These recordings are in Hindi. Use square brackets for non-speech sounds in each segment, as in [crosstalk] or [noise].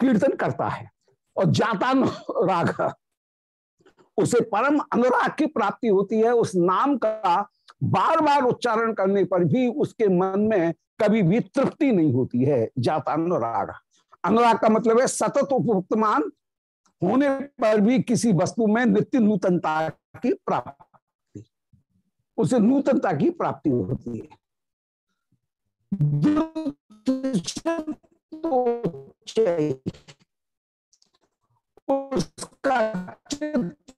कीर्तन करता है और जाता राग उसे परम अनुराग की प्राप्ति होती है। उस नाम का बार बार उच्चारण करने पर भी उसके मन में कभी भी तृप्ति नहीं होती है। जाता अनुराग अनुराग का मतलब है सतत उपयुक्तमान होने पर भी किसी वस्तु में नित्य नूतनता की प्राप्ति। उसे नूतनता की प्राप्ति होती है। उसका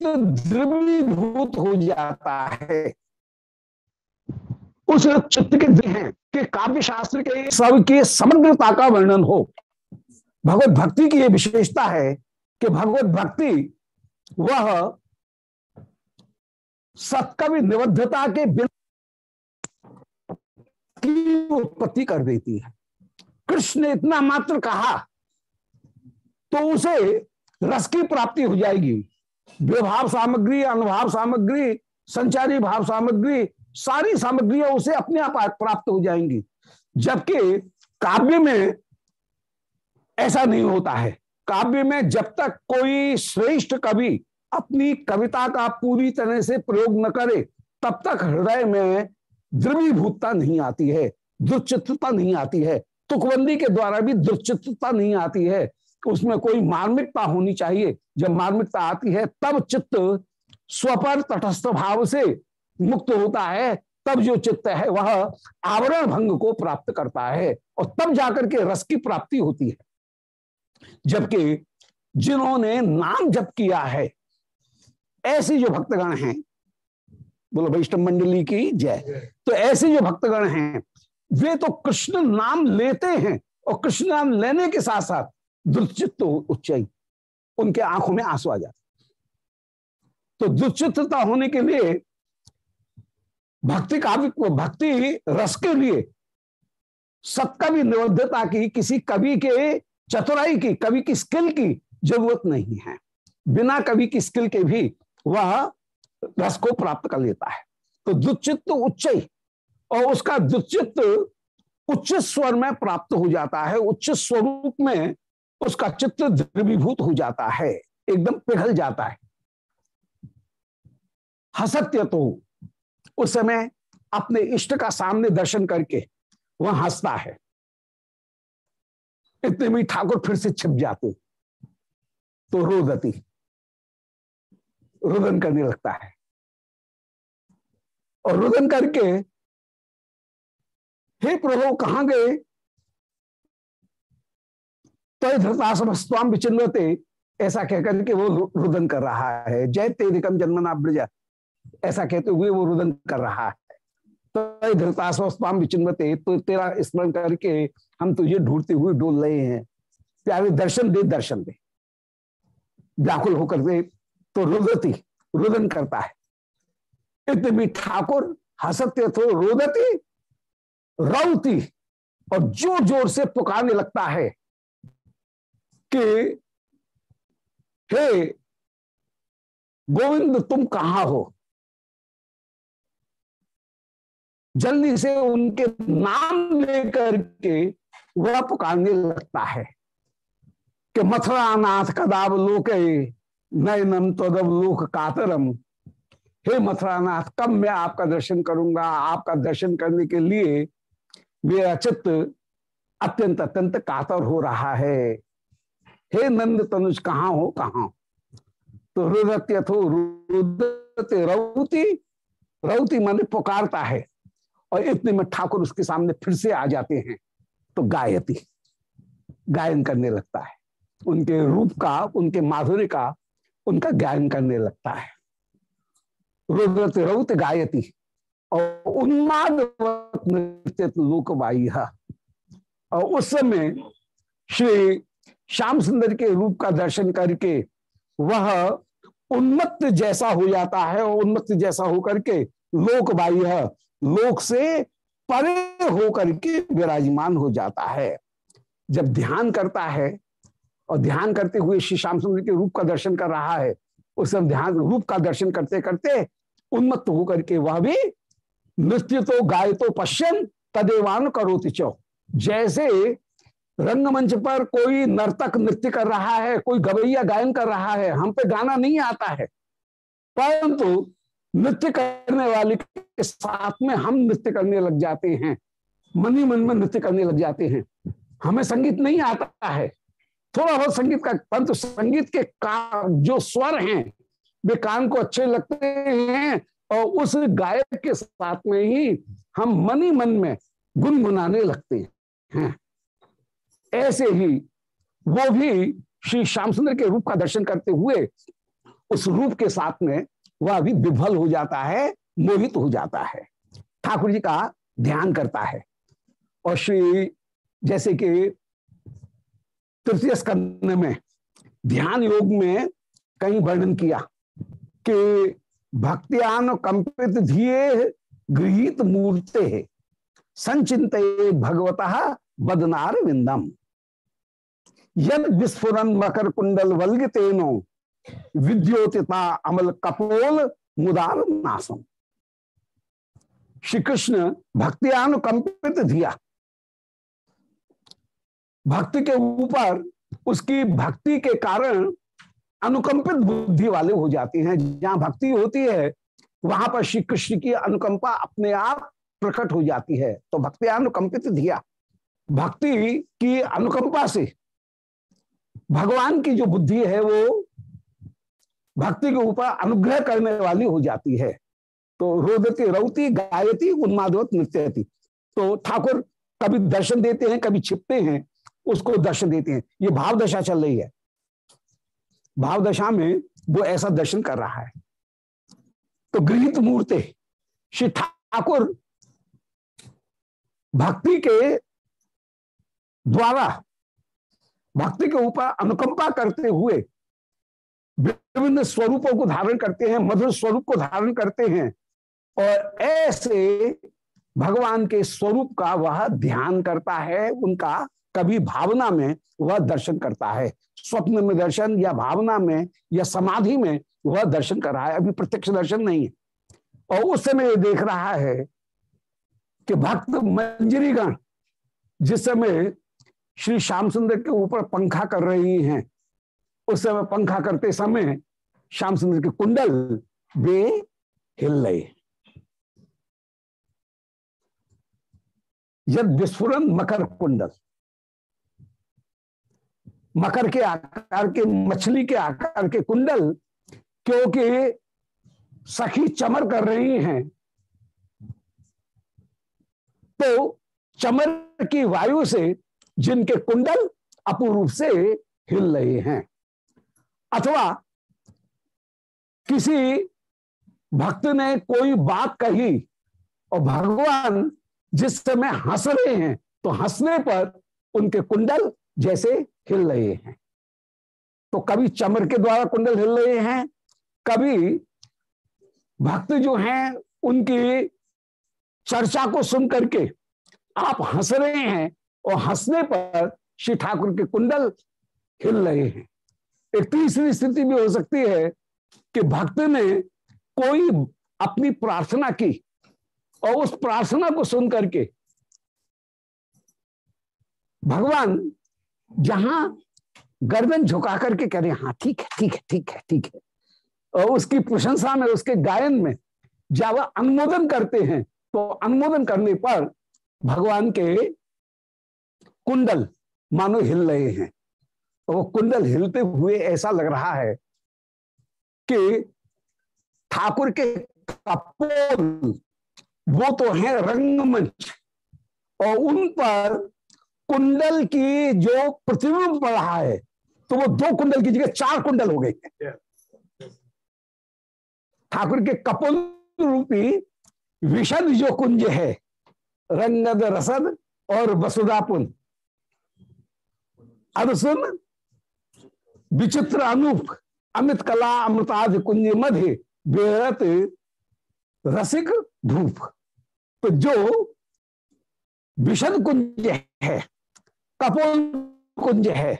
द्रवीभूत हो जाता है उस चित्त के हैं कि काव्य शास्त्र के सब की समग्रता का वर्णन हो भगवत भक्ति की यह विशेषता है कि भगवत भक्ति वह सत्कवि निबद्धता के बिना की उत्पत्ति कर देती है। कृष्ण ने इतना मात्र कहा तो उसे रस की प्राप्ति हो जाएगी। विभाव सामग्री, अनुभाव सामग्री, संचारी भाव सामग्री, सारी सामग्रियाँ उसे अपने आप प्राप्त हो जाएँगी। जबकि काव्य में ऐसा नहीं होता है। काव्य में जब तक कोई श्रेष्ठ कवि अपनी कविता का पूरी तरह से प्रयोग न करे, तब तक हृदय में द्रवीभूतता नहीं आती है दुचित्रता नहीं आती है। तुकबंदी के द्वारा भी दुचित्रता नहीं आती है उसमें कोई मार्मिकता होनी चाहिए। जब मार्मिकता आती है, तब चित्त स्वपर तटस्थ भाव से मुक्त होता है। तब जो चित्त है, वह आवरण भंग को प्राप्त करता है और तब जाकर के रस की प्राप्ति होती है। जबकि जिन्होंने नाम जप किया है, ऐसे जो भक्तगण हैं, बोलो वैष्णव मंडली की जय। तो ऐसे जो भक्तगण हैं वे तो कृष्ण नाम लेते हैं और कृष्ण नाम लेने के साथ साथ दुर्चित्त उच्चाई, उनके आँखों में आँसू आ जाते तो दुर्चित्रता होने के लिए, भक्ति काव्य भक्ति रस के लिए सत्कवि निबद्धता की, किसी कवि के चतुराई की, कवि की स्किल की ज़रूरत नहीं है। बिना कवि की स्किल के भी वह रस को प्राप्त कर लेता है। तो दुचित्त उच्च और उसका दुचित्त उच्च स्वर में प्राप्त हो जाता है। उच्च स्वरूप में उसका चित्र द्रवीभूत हो जाता है। एकदम पिघल जाता है। हसत्य तो उस समय अपने इष्ट का सामने दर्शन करके वह हंसता है। इतने में ठाकुर फिर से छिप जाते तो रोदती, रुदन करने लगता है। और रुदन करके हे प्रभु, कहाँ गए? तो धृतासमस्वाम विचिन्वते, ऐसा कहकर के वो रुदन कर रहा है। जय तेरिकम जन्मना ब्रजा। ऐसा कहते हुए वो रुदन कर रहा है। तो विचिन्वते तो तेरा स्मरण करके हम तुझे ढूंढते हुए डोल रहे हैं। प्यारे, दर्शन दे दर्शन दे। व्याकुल होकर दे तो रुदती, रुदन करता है। इतनी ठाकुर हसत्य तो रोदती रौती और ज़ोर ज़ोर से पुकारने लगता है कि, हे गोविंद, तुम कहाँ हो? जल्दी से उनके नाम लेकर के वह पुकारने लगता है कि मथुरा नाथ कदाब लोक, नयनम तदव लोक कातरम। हे मथुरा नाथ कब मैं आपका दर्शन करूँगा? आपका दर्शन करने के लिए मेरा चित्त अत्यंत अत्यंत कातर हो रहा है। हे नंद तनुज, कहाँ हो, कहाँ? तो रुदत्यथो रुदते रौती रौती माने पुकारता है और इतने में ठाकुर उसके सामने फिर से आ जाते हैं। तो गायती, गायन करने लगता है। उनके रूप का, उनके माधुर्य का, उनका गायन करने लगता है। रुद्रत रौत गायती और उन्माद लोकवाई और उस समय श्री श्याम सुंदर के रूप का दर्शन करके वह उन्मत्त जैसा हो जाता है और उन्मत्त जैसा होकर के लोक बाह्य लोक से परे होकर के विराजमान हो जाता है। जब ध्यान करता है और ध्यान करते हुए श्री श्याम सुंदर के रूप का दर्शन कर रहा है, उस समय ध्यान, रूप का दर्शन करते करते उन्मत्त होकर के वह भी नृत्य तो गाय तो पश्चिम तदेवान करो चौ। जैसे रंगमंच पर कोई नर्तक नृत्य कर रहा है, कोई गवैया गायन कर रहा है, हम पे गाना नहीं आता है। परंतु नृत्य करने वाले के साथ में हम नृत्य करने लग जाते हैं। मन ही मन में नृत्य करने लग जाते हैं। हमें संगीत नहीं आता है। थोड़ा बहुत संगीत का, परंतु संगीत के का, जो स्वर हैं, वे कान को अच्छे लगते हैं और उस गायक के साथ में ही हम मन ही मन में गुनगुनाने लगते हैं। ऐसे ही वो भी श्री श्याम सुंदर के रूप का दर्शन करते हुए उस रूप के साथ में वह भी विफल हो जाता है, मोहित हो जाता है। ठाकुर जी का ध्यान करता है। और श्री जैसे कि तृतीय स्कंद में ध्यान योग में कहीं वर्णन किया कि भक्तियान कंपित धिये गृहित मूर्ते संचिंत भगवत बदनार विंदम यद विस्फुरन मकर कुंडल वल्ग तेनो, विद्योतिता अमल कपोल मुदार नासम। श्री कृष्ण भक्तियानुकंपित धिया। भक्ति के ऊपर, उसकी भक्ति के कारण अनुकंपित बुद्धि वाले हो जाते हैं, जहाँ भक्ति होती है, वहाँ पर श्री कृष्ण की अनुकंपा अपने आप प्रकट हो जाती है। तो भक्ति अनुकंपित धिया भक्ति की अनुकंपा से भगवान की जो बुद्धि है, वो भक्ति के ऊपर अनुग्रह करने वाली हो जाती है। तो रोदती, रौती, गायती, उन्मादवत, नृत्यती। तो ठाकुर कभी दर्शन देते हैं, कभी छिपते हैं, उसको दर्शन देते हैं। ये भाव दशा चल रही है। भाव दशा में वो ऐसा दर्शन कर रहा है। तो गृहित मूर्ति, श्री ठाकुर भक्ति के द्वारा, भक्ति के ऊपर अनुकंपा करते हुए विभिन्न स्वरूपों को धारण करते हैं, मधुर स्वरूप को धारण करते हैं और ऐसे भगवान के स्वरूप का वह ध्यान करता है, उनका कभी भावना में वह दर्शन करता है। स्वप्न में दर्शन या भावना में या समाधि में वह दर्शन कर रहा है। अभी प्रत्यक्ष दर्शन नहीं है। और उस समय देख रहा है कि भक्त मंजरीगण जिस समय श्री श्याम सुंदर के ऊपर पंखा कर रही हैं, उस समय पंखा करते समय श्याम सुंदर के कुंडल वे हिल रहे यद विस्फुरन मकर कुंडल। मकर के आकार के, मछली के आकार के कुंडल, क्योंकि सखी चमर कर रही हैं। तो चमर की वायु से जिनके कुंडल अपूर्व से हिल रहे हैं, अथवा किसी भक्त ने कोई बात कही और भगवान जिस समय हंस रहे हैं तो हंसने पर उनके कुंडल जैसे हिल रहे हैं। तो कभी चमर के द्वारा कुंडल हिल रहे हैं, कभी भक्त जो हैं, उनकी चर्चा को सुन करके आप हंस रहे हैं और हंसने पर श्री ठाकुर के कुंडल हिल रहे हैं। एक तीसरी स्थिति भी हो सकती है कि भक्त ने कोई अपनी प्रार्थना की और उस प्रार्थना को सुन करके भगवान जहाँ गर्दन झुका करके कह रहे हाँ ठीक है ठीक है ठीक है ठीक है। और उसकी प्रशंसा में, उसके गायन में जब अनुमोदन करते हैं तो अनुमोदन करने पर भगवान के कुंडल मानो हिल रहे हैं। और वो कुंडल हिलते हुए ऐसा लग रहा है कि ठाकुर के कपोल, वो तो है रंगमंच, और उन पर कुंडल की जो प्रतिबिंब पड़ रहा है तो वो दो कुंडल की जगह चार कुंडल हो गए। ठाकुर के कपोल रूपी विशद जो कुंज है रंगद रसद और वसुदापुन अदसुन विचित्र अनूप अमित कला अमृताज कुंज मध्य बेरत रसिक धूप। तो जो विशद कुंज है कपोल कुंज है।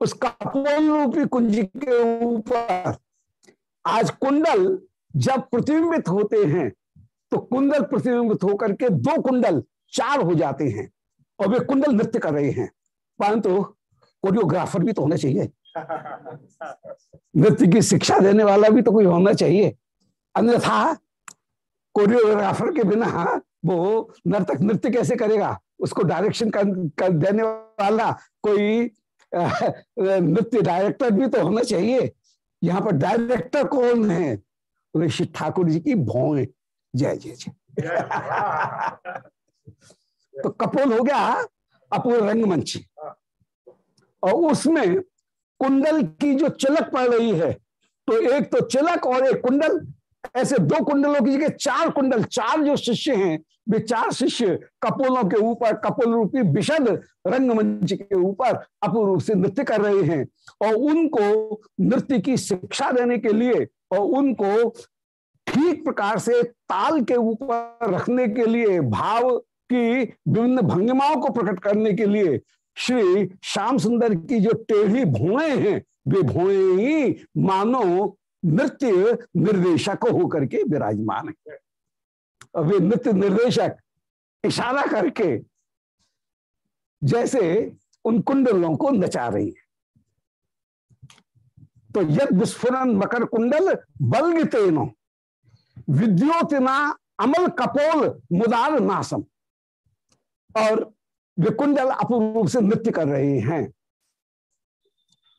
उस कपोल रूपी कुंज के ऊपर आज कुंडल जब प्रतिबिंबित होते हैं तो कुंडल प्रतिबिंबित होकर के दो कुंडल चार हो जाते हैं और वे कुंडल नृत्य कर रहे हैं। परंतु कोरियोग्राफर भी तो होना चाहिए। नृत्य की शिक्षा देने वाला भी तो कोई होना चाहिए। अन्यथा कोरियोग्राफर के बिना वो नर्तक नृत्य कैसे करेगा? उसको डायरेक्शन कर, कर देने वाला कोई नृत्य डायरेक्टर भी तो होना चाहिए। यहाँ पर डायरेक्टर कौन है? ऋषि ठाकुर जी की भौए जय जय जय। [laughs] तो कपोल हो गया अपूर्व रंगमंच। और उसमें कुंडल की जो चिलक पड़ रही है तो एक तो चिलक और एक कुंडल। ऐसे दो कुंडलों की जगह चार कुंडल चार जो शिष्य हैं वे चार शिष्य कपोलों के ऊपर, कपोल रूपी विशद रंगमंच के ऊपर अपूर्व से नृत्य कर रहे हैं और उनको नृत्य की शिक्षा देने के लिए और उनको ठीक प्रकार से ताल के ऊपर रखने के लिए, भाव की विभिन्न भंगिमाओं को प्रकट करने के लिए श्री श्याम सुंदर की जो टेढ़ी भुए हैं, वे भुए ही मानो नृत्य निर्देशक होकर के विराजमान है। वे नृत्य निर्देशक इशारा करके जैसे उन कुंडलों को नचा रही है। तो यद विस्फुरन मकर कुंडल बल्ग तेनो विद्योतना अमल कपोल मुदार नासम। और वे कुंडल अपूर्व से नृत्य कर रहे हैं।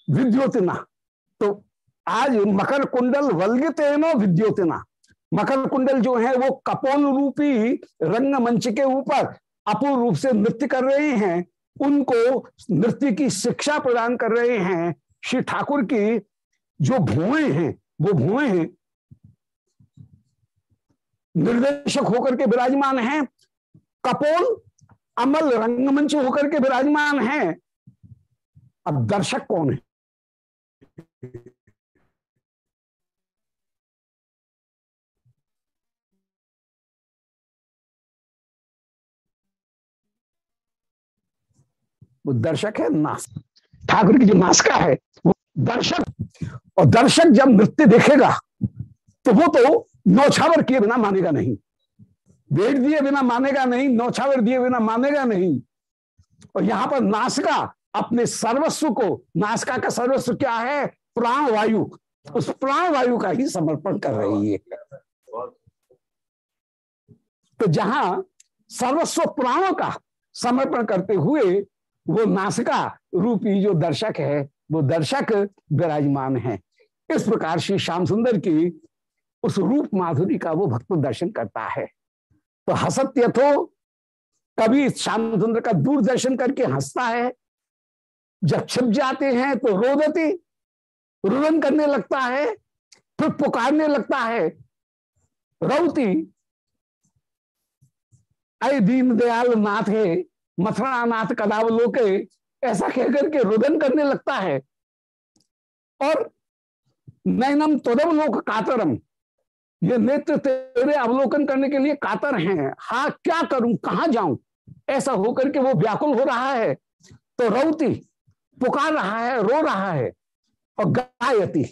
विद्योतना तो आज मकर कुंडल वल्गितेनो विद्योतना। मकर कुंडल जो है, वो कपोल रूपी रंगमंच के ऊपर अपूर्व रूप से नृत्य कर रहे हैं। उनको नृत्य की शिक्षा प्रदान कर रहे हैं। श्री ठाकुर की जो भुएँ हैं, वो भुएँ हैं। निर्देशक होकर के विराजमान हैं। कपोल अमल रंगमंच होकर के विराजमान हैं। अब दर्शक कौन है? वो दर्शक है नास ठाकुर की जो नासका है, वो दर्शक। और दर्शक जब नृत्य देखेगा तो वो तो नौछावर किए बिना मानेगा नहीं। वेट दिए बिना मानेगा नहीं, नौछावर दिए बिना मानेगा नहीं। और यहाँ पर नासका अपने सर्वस्व को नासका का सर्वस्व क्या है? प्राण वायु उस प्राण वायु का ही समर्पण कर रही है। तो जहाँ सर्वस्व प्राणों का समर्पण करते हुए वो नासिका रूपी जो दर्शक है, वो दर्शक विराजमान है। इस प्रकार श्री श्याम सुंदर की उस रूप माधुरी का वो भक्त दर्शन करता है। तो हसत यथो कभी श्याम सुंदर का दूर दर्शन करके हंसता है, जब छिप जाते हैं तो रोदती, रुदन करने लगता है, फिर पुकारने लगता है, रौती अय दीन दयाल नाथ है मथुरा नाथ कदाव ऐसा कहकर के रुदन करने लगता है। और नैनम तोदम कातरम, ये नेत्र तेरे अवलोकन करने के लिए कातर हैं। हा, क्या करूँ? कहा जाऊँ? ऐसा होकर के वो व्याकुल हो रहा है। तो रौती पुकार रहा है, रो रहा है और गायती,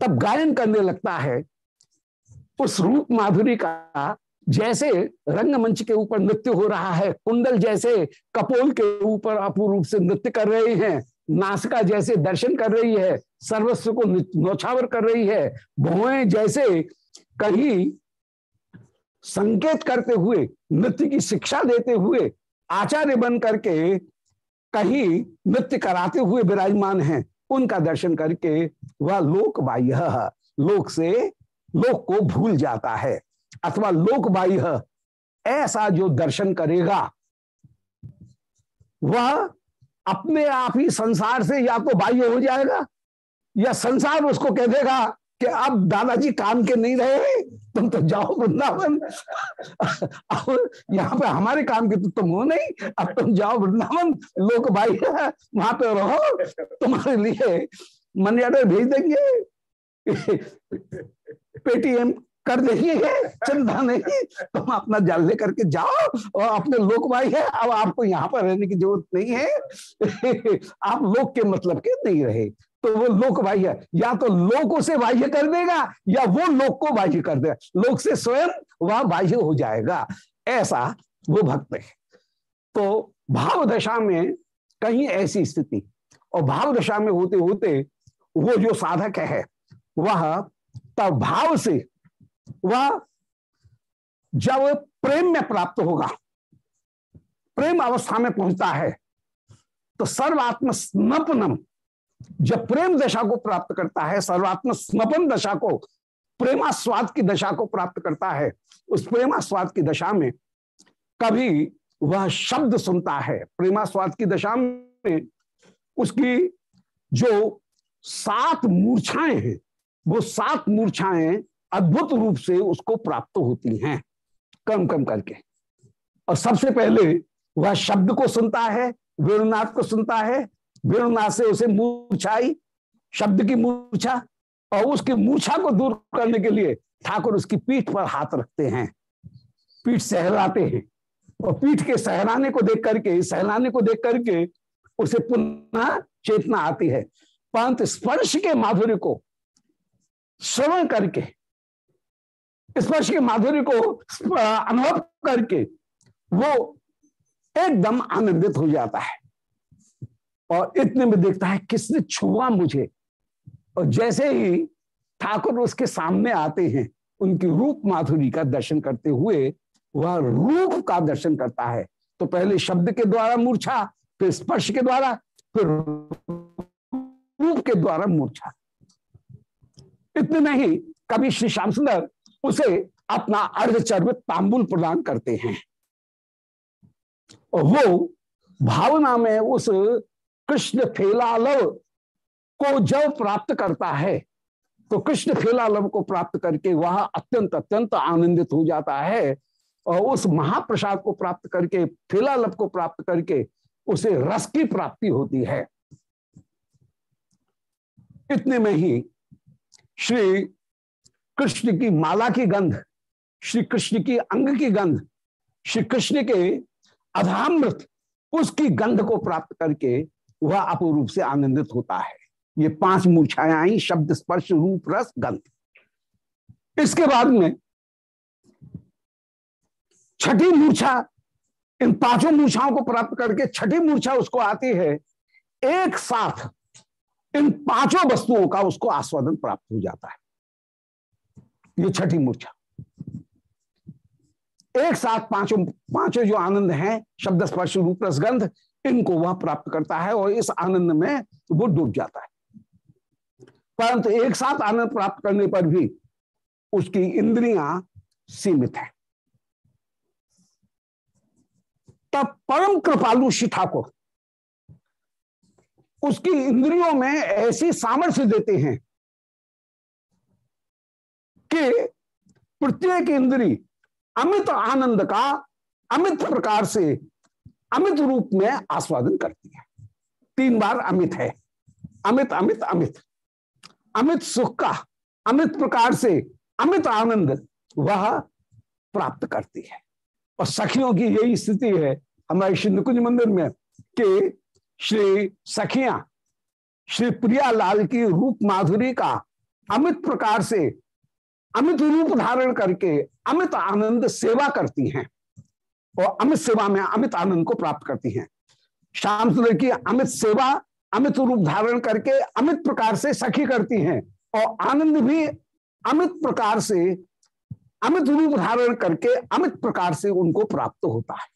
तब गायन करने लगता है। उस रूप माधुरी का जैसे रंगमंच के ऊपर नृत्य हो रहा है, कुंडल जैसे कपोल के ऊपर अपूर्व रूप से नृत्य कर रहे हैं, नासिका जैसे दर्शन कर रही है, सर्वस्व को नौछावर कर रही है भुएँ जैसे कहीं संकेत करते हुए, नृत्य की शिक्षा देते हुए, आचार्य बन करके कहीं नृत्य कराते हुए विराजमान हैं, उनका दर्शन करके वह लोक बाह्य लोक से लोक को भूल जाता है। अथवा लोक बाह्य ऐसा जो दर्शन करेगा, वह अपने आप ही संसार से या तो बाह्य हो जाएगा, या संसार उसको कह देगा कि अब दादाजी काम के नहीं रहे तुम तो जाओ वृंदावन। अब यहाँ पे हमारे काम के तो तुम हो नहीं, अब तुम जाओ वृंदावन लोक भाई वहाँ पे रहो, तुम्हारे लिए मनी भेज देंगे। [laughs] पेटीएम कर देंगे चिंता नहीं। तुम अपना जल लेकर के जाओ और अपने लोक भाई है। अब आपको यहाँ पर रहने की ज़रूरत नहीं है। [laughs] आप लोक के मतलब के नहीं रहे। तो वो लोक बाह्य या तो लोक उसे बाह्य कर देगा, या वो लोक को बाह्य कर देगा लोक से स्वयं वह बाह्य हो जाएगा। ऐसा वो भक्त है। तो भाव दशा में कहीं ऐसी स्थिति, और भाव दशा में होते होते वो जो साधक है, वह तब भाव से वह जब प्रेम में प्राप्त होगा, प्रेम अवस्था में पहुँचता है तो सर्वात्म स्नपनम जब प्रेम दशा को प्राप्त करता है सर्वात्म स्नपन दशा को, प्रेमास्वाद की दशा को प्राप्त करता है, उस प्रेमास्वाद की दशा में कभी वह शब्द सुनता है। प्रेमास्वाद की दशा में उसकी जो सात मूर्छाएँ हैं, वो सात मूर्छाएँ अद्भुत रूप से उसको प्राप्त होती हैं। कम कम करके। और सबसे पहले वह शब्द को सुनता है, वेणुनाथ को सुनता है, वेणुनाथ से उसे मूर्छाई, शब्द की मूर्छा, और उसकी मूर्छा को दूर करने के लिए ठाकुर उसकी पीठ पर हाथ रखते हैं। पीठ सहलाते हैं। और पीठ के सहलाने को देख करके, सहलाने को देख करके उसे पुनः चेतना आती है। परंतु स्पर्श के माधुर्य को श्रवण करके स्पर्श के माधुर्य को अनुभव करके वो एकदम आनंदित हो जाता है। और इतने में देखता है, किसने छुआ मुझे? और जैसे ही ठाकुर उसके सामने आते हैं, उनकी रूप माधुरी का दर्शन करते हुए, वह रूप का दर्शन करता है। तो पहले शब्द के द्वारा मूर्छा, फिर स्पर्श के द्वारा, फिर रूप के द्वारा मूर्छा। इतने नहीं कभी श्री श्याम सुंदर उसे अपना अर्धचर्वित तांबुल प्रदान करते हैं। वो भावना में उस कृष्ण फेलालव को जब प्राप्त करता है। तो कृष्ण फेलालव को प्राप्त करके वह अत्यंत अत्यंत आनंदित हो जाता है। और उस महाप्रसाद को प्राप्त करके, फेलालव को प्राप्त करके उसे रस की प्राप्ति होती है। इतने में ही श्री कृष्ण की माला की गंध, श्री कृष्ण की अंग की गंध, श्री कृष्ण के अधामृत, उसकी गंध को प्राप्त करके वह अपूर्व से आनंदित होता है। ये पाँच मूर्छाएँ आई शब्द स्पर्श, रूप, रस, गंध। इसके बाद में छठी मूर्छा, इन पाँचों मूर्छाओं को प्राप्त करके छठी मूर्छा उसको आती है। एक साथ इन पाँचों वस्तुओं का उसको आस्वादन प्राप्त हो जाता है। ये छठी मूर्छा। एक साथ पाँचों पाँचों जो आनंद हैं, शब्द स्पर्श रूप रसगंध, इनको वह प्राप्त करता है और इस आनंद में वो डूब जाता है। परंतु एक साथ आनंद प्राप्त करने पर भी उसकी इंद्रियाँ सीमित है। तब परम कृपालु श्री ठाकुर उसकी इंद्रियों में ऐसी सामर्थ्य देते हैं कि प्रत्येक इंद्री अमित आनंद का अमित प्रकार से अमित रूप में आस्वादन करती है। तीन बार अमित है। अमित अमित अमित। अमित सुख का, अमित प्रकार से अमित आनंद वह प्राप्त करती है। और सखियों की यही स्थिति है हमारे श्री निकुंज मंदिर में कि श्री सखियाँ, श्री प्रिया लाल की रूप माधुरी का अमित प्रकार से अमित रूप धारण करके अमित आनंद सेवा करती हैं और अमित सेवा में अमित आनंद को प्राप्त करती हैं। श्याम सुंदर की अमित सेवा, अमित रूप धारण करके अमित प्रकार से सखी करती हैं और आनंद भी अमित प्रकार से, अमित रूप धारण करके अमित प्रकार से उनको प्राप्त होता है।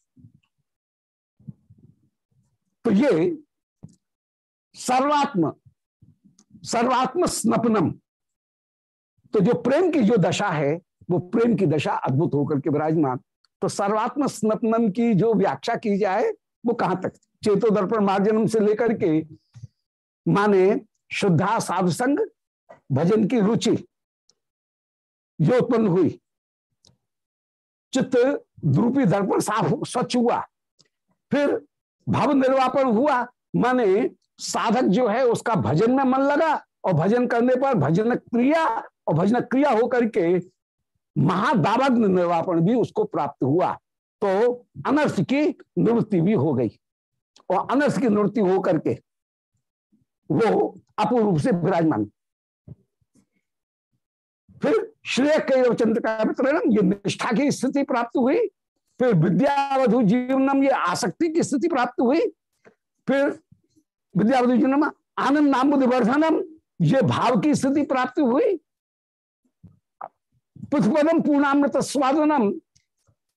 तो ये सर्वात्म सर्वात्म स्नपनम तो जो प्रेम की जो दशा है, वो प्रेम की दशा अद्भुत होकर के विराजमान। तो सर्वात्म स्नपनम की जो व्याख्या की जाए, वो कहाँ तक? चेतो दर्पण मार्जनम से लेकर के माने शुद्धा साधु संग भजन की रुचि, जो उत्पन्न हुई। चित्त द्रुपी दर्पण साफ़ स्वच्छ हुआ। फिर भाव निर्वापन हुआ, माने साधक जो है, उसका भजन में मन लगा और भजन करने पर भजन क्रिया और भजन क्रिया होकर के महादावग्न निर्वापण भी उसको प्राप्त हुआ। तो अनर्थ की निवृत्ति भी हो गई। और अनर्थ की निवृत्ति होकर के वो अपूर्ण रूप से विराजमान। फिर श्रेय चंद्र का वितरण, ये निष्ठा की स्थिति प्राप्त हुई। फिर विद्यावधु जीवनम, ये आसक्ति की स्थिति प्राप्त हुई। फिर विद्यावधु जी ने आनंद नाम वर्धनम ये भाव की स्थिति प्राप्त हुई। पृथ्वदम पूर्णामृत स्वादनम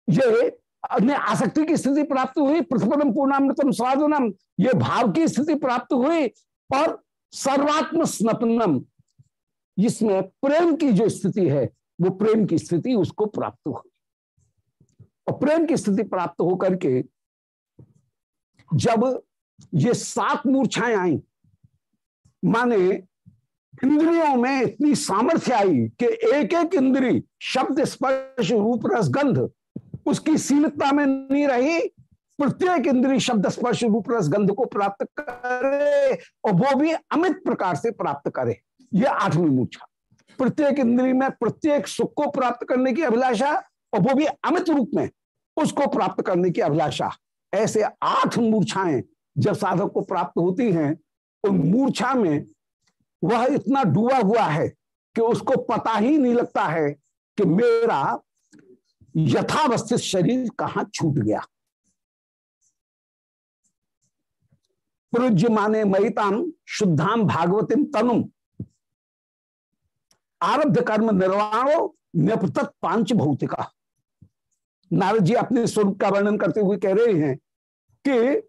ये अपने आसक्ति की स्थिति प्राप्त हुई पृथ्वदम पूर्णामृतम स्वादनम। ये भाव की स्थिति प्राप्त हुई और सर्वात्म स्नपनम इसमें प्रेम की जो स्थिति है, वो प्रेम की स्थिति उसको प्राप्त हुई। और प्रेम की स्थिति प्राप्त होकर के जब ये सात मूर्छाएँ आई, माने इंद्रियों में इतनी सामर्थ्य आई कि एक एक इंद्री, शब्द स्पर्श, रूप, रस, गंध, उसकी सीमितता में नहीं रही। प्रत्येक इंद्री, शब्द स्पर्श, रूप, रस, गंध को प्राप्त करे और वो भी अमित प्रकार से प्राप्त करे। ये आठवीं मूर्छा। प्रत्येक इंद्री में प्रत्येक सुख को प्राप्त करने की अभिलाषा और वो भी अमित रूप में उसको प्राप्त करने की अभिलाषा। ऐसे आठ मूर्छाएँ जब साधक को प्राप्त होती हैं, उन मूर्छा में वह इतना डूबा हुआ है कि उसको पता ही नहीं लगता है कि मेरा यथावस्थित शरीर कहाँ छूट गया। पुरुज माने महिताम शुद्धाम, भागवतीम, तनुम। आरब्ध कर्म निर्वाणो निपतक पाँच भौतिका। नारद जी अपने स्वरूप का वर्णन करते हुए कह रहे हैं कि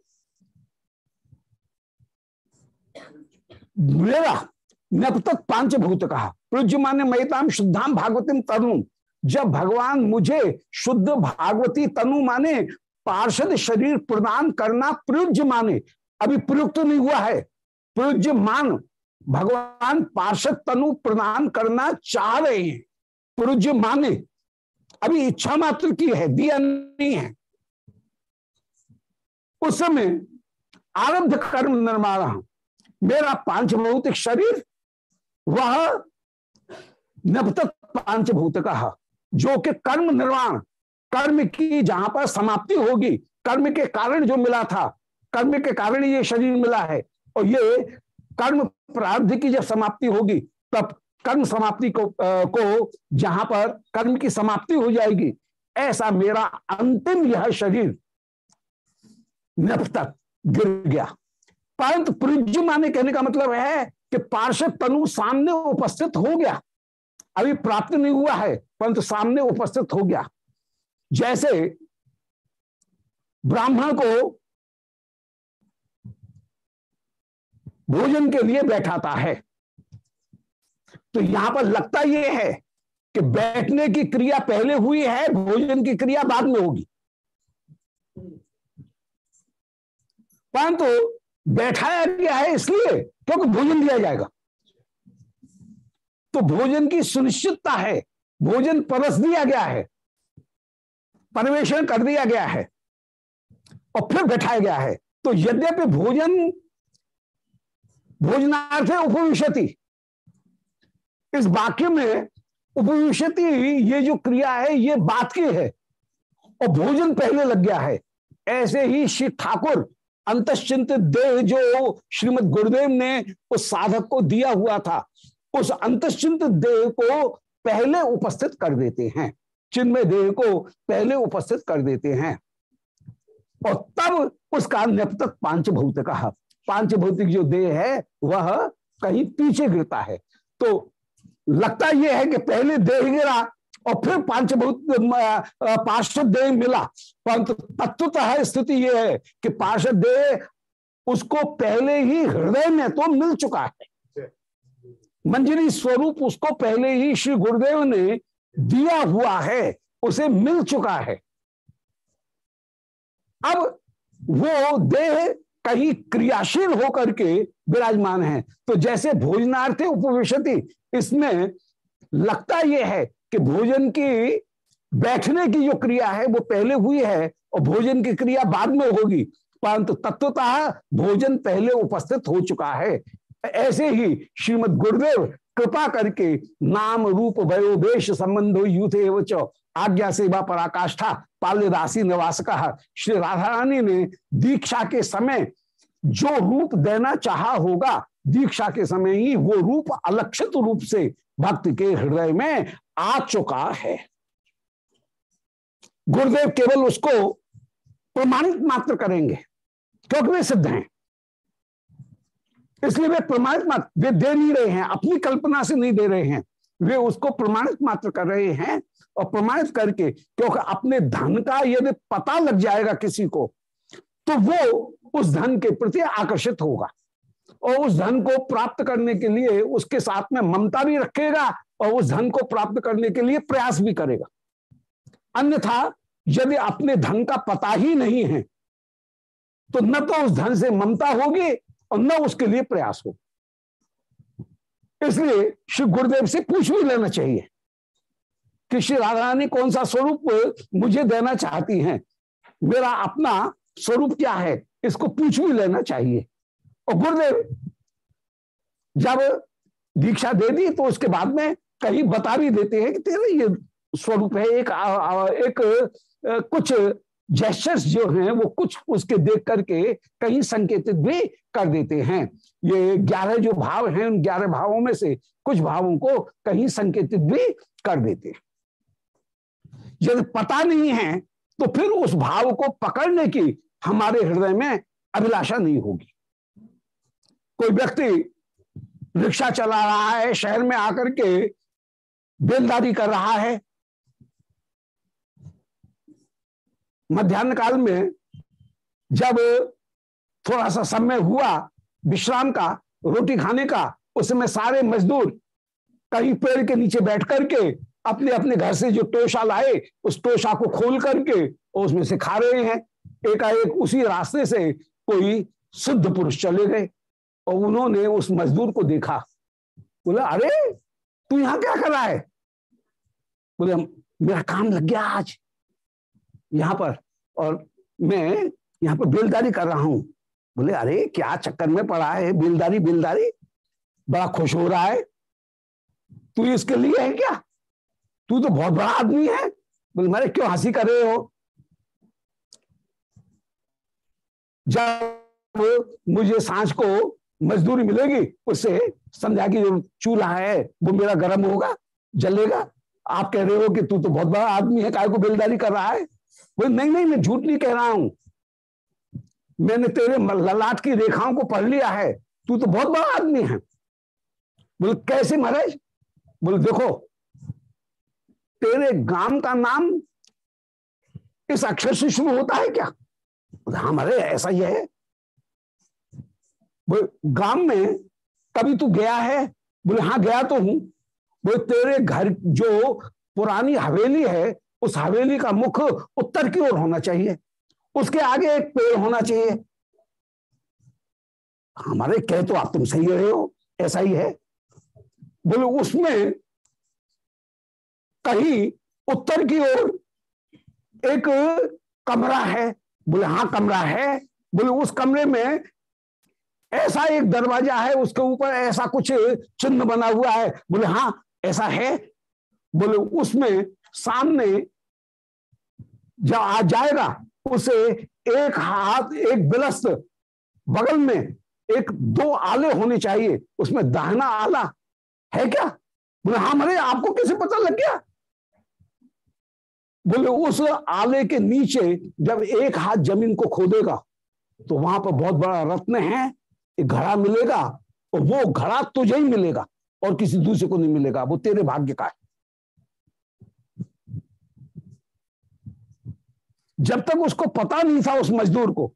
मेरा नपतक पाँच भूत कहा। प्रज्य माने महिताम शुद्धाम भागवती तनु। जब भगवान मुझे शुद्ध भागवती तनु माने पार्षद शरीर प्रदान करना प्रयुज माने अभी प्रयुक्त नहीं हुआ है। प्रयुज्य मान भगवान पार्षद तनु प्रदान करना चाह रहे हैं। प्रयुज्य माने अभी इच्छा मात्र की है, दिया नहीं है। उस समय आरब्ध कर्म निर्माण। मेरा पाँच भौतिक शरीर वह नवतक पांचभूत का जो कि कर्म निर्वाण कर्म की जहाँ पर समाप्ति होगी कर्म के कारण जो मिला था कर्म के कारण ये शरीर मिला है और ये कर्म प्रारब्ध की जब समाप्ति होगी तब कर्म समाप्ति को आ, को जहाँ पर कर्म की समाप्ति हो जाएगी ऐसा मेरा अंतिम यह शरीर नभ तक गिर गया। परंतु प्रज्ञ माने कहने का मतलब है कि पार्षद तनु सामने उपस्थित हो गया। अभी प्राप्त नहीं हुआ है परंतु सामने उपस्थित हो गया। जैसे ब्राह्मण को भोजन के लिए बैठाता है तो यहाँ पर लगता यह है कि बैठने की क्रिया पहले हुई है, भोजन की क्रिया बाद में होगी। परंतु बैठाया गया है इसलिए क्योंकि भोजन दिया जाएगा। तो भोजन की सुनिश्चितता है, भोजन परस दिया गया है, परवेशन कर दिया गया है और फिर बैठाया गया है। तो यद्यपि भोजन, भोजनार्थ उपविशति, इस वाक्य में उपविशति ये जो क्रिया है, ये बात की है और भोजन पहले लग गया है। ऐसे ही श्री ठाकुर अंतश्चिंतित देह जो श्रीमद गुरुदेव ने उस साधक को दिया हुआ था, उस अंतश्चिंतित देह को पहले उपस्थित कर देते हैं। चिन्मय देह को पहले उपस्थित कर देते हैं। और तब उसका न्यपतक पाँच भौत कहा पाँच भौतिक जो देह है, वह कहीं पीछे गिरता है। तो लगता यह है कि पहले देह गिरा और फिर पांचभूत पार्षद देह मिला। परंतु तत्वतः स्थिति यह है कि पार्षद देह उसको पहले ही हृदय में तो मिल चुका है। मंजरी स्वरूप उसको पहले ही श्री गुरुदेव ने दिया हुआ है, उसे मिल चुका है। अब वो देह कहीं क्रियाशील होकर के विराजमान है। तो जैसे भोजनार्थे उपविशति, इसमें लगता यह है कि भोजन की बैठने की जो क्रिया है, वो पहले हुई है और भोजन की क्रिया बाद में होगी। परंतु तत्वतः भोजन पहले उपस्थित हो चुका है। ऐसे ही श्रीमद गुरुदेव कृपा करके नाम रूप वयोवेश संबंधो यूथ एवं आज्ञा सेवा पराकाष्ठा पाल्यदासी निवास कहा श्री राधा रानी ने दीक्षा के समय जो रूप देना चाहा होगा, दीक्षा के समय ही वो रूप अलक्षित रूप से भक्त के हृदय में आ चुका है। गुरुदेव केवल उसको प्रमाणित मात्र करेंगे, क्योंकि वे सिद्ध हैं। इसलिए वे प्रमाणित मात्र, वे दे नहीं रहे हैं, अपनी कल्पना से नहीं दे रहे हैं। वे उसको प्रमाणित मात्र कर रहे हैं और प्रमाणित करके, क्योंकि अपने धन का यदि पता लग जाएगा किसी को तो वो उस धन के प्रति आकर्षित होगा। और उस धन को प्राप्त करने के लिए उसके साथ में ममता भी रखेगा और उस धन को प्राप्त करने के लिए प्रयास भी करेगा। अन्यथा यदि अपने धन का पता ही नहीं है तो न तो उस धन से ममता होगी और न उसके लिए प्रयास हो इसलिए श्री गुरुदेव से पूछ भी लेना चाहिए कि श्री राधा रानी कौन सा स्वरूप मुझे देना चाहती हैं? मेरा अपना स्वरूप क्या है? इसको पूछ भी लेना चाहिए। और गुरुदेव जब दीक्षा दे दी तो उसके बाद में कहीं बता भी देते हैं कि तेरा ये स्वरूप है एक आ, एक आ, कुछ जेस्टर्स जो हैं वो कुछ उसके देख करके कहीं संकेतित भी कर देते हैं। ये ग्यारह जो भाव हैं उन ग्यारह भावों में से कुछ भावों को कहीं संकेतित भी कर देते हैं। यदि पता नहीं है तो फिर उस भाव को पकड़ने की हमारे हृदय में अभिलाषा नहीं होगी। कोई व्यक्ति रिक्शा चला रहा है, शहर में आकर के बेलदारी कर रहा है। मध्यान्ह काल में जब थोड़ा सा समय हुआ विश्राम का, रोटी खाने का, उस समय सारे मजदूर कहीं पेड़ के नीचे बैठ करके अपने अपने घर से जो टोशा लाए, उस टोशा को खोल करके उसमें से खा रहे हैं। एकाएक उसी रास्ते से कोई सिद्ध पुरुष चले गए। और उन्होंने उस मजदूर को देखा। बोला, अरे, तू यहाँ क्या कर रहा है? बोले मेरा काम लग गया आज, यहाँ पर, और मैं यहाँ पर बिलदारी कर रहा हूँ। बोले, अरे, क्या चक्कर में पड़ा है? बिलदारी बिलदारी, बड़ा खुश हो रहा है। तू इसके लिए है क्या? तू तो बहुत बड़ा आदमी है। बोले मेरे क्यों हँसी कर रहे हो? जब मुझे साँझ को मजदूरी मिलेगी उससे संध्या की जो चूल्हा है, वो मेरा गर्म होगा, जलेगा। आप कह रहे हो कि तू तो बहुत बड़ा आदमी है, काय को बिलदारी कर रहा है? वो नहीं नहीं, मैं झूठ नहीं कह रहा हूँ। मैंने तेरे ललाट की रेखाओं को पढ़ लिया है, तू तो बहुत बड़ा आदमी है। बोले, कैसे महाराज? बोले, देखो, तेरे गाँव का नाम इस अक्षर से शुरू होता है क्या? हाँ महाराज, ऐसा ही है। गाँव में कभी तू गया है? बोले हाँ गया तो हूँ। बोले, तेरे घर जो पुरानी हवेली है, उस हवेली का मुख उत्तर की ओर होना चाहिए। उसके आगे एक पेड़ होना चाहिए। हमारे कह तो आप तुम सही रहे हो, ऐसा ही है। बोले, उसमें कहीं उत्तर की ओर एक कमरा है। बोले हाँ कमरा है। बोले, उस कमरे में ऐसा एक दरवाज़ा है, उसके ऊपर ऐसा कुछ चिन्ह बना हुआ है। बोले हाँ ऐसा है। बोले, उसमें सामने जब आ जाएगा, उसे एक हाथ, एक बिलस्त बगल में एक दो आले होने चाहिए। उसमें दाहना आला है क्या? बोले हाँ मरे, आपको कैसे पता लग गया? बोले, उस आले के नीचे जब एक हाथ ज़मीन को खोदेगा तो वहाँ पर बहुत बड़ा रत्न है। घड़ा मिलेगा और वो घड़ा तुझे ही मिलेगा और किसी दूसरे को नहीं मिलेगा। वो तेरे भाग्य का है। जब तक उसको पता नहीं था उस मजदूर को,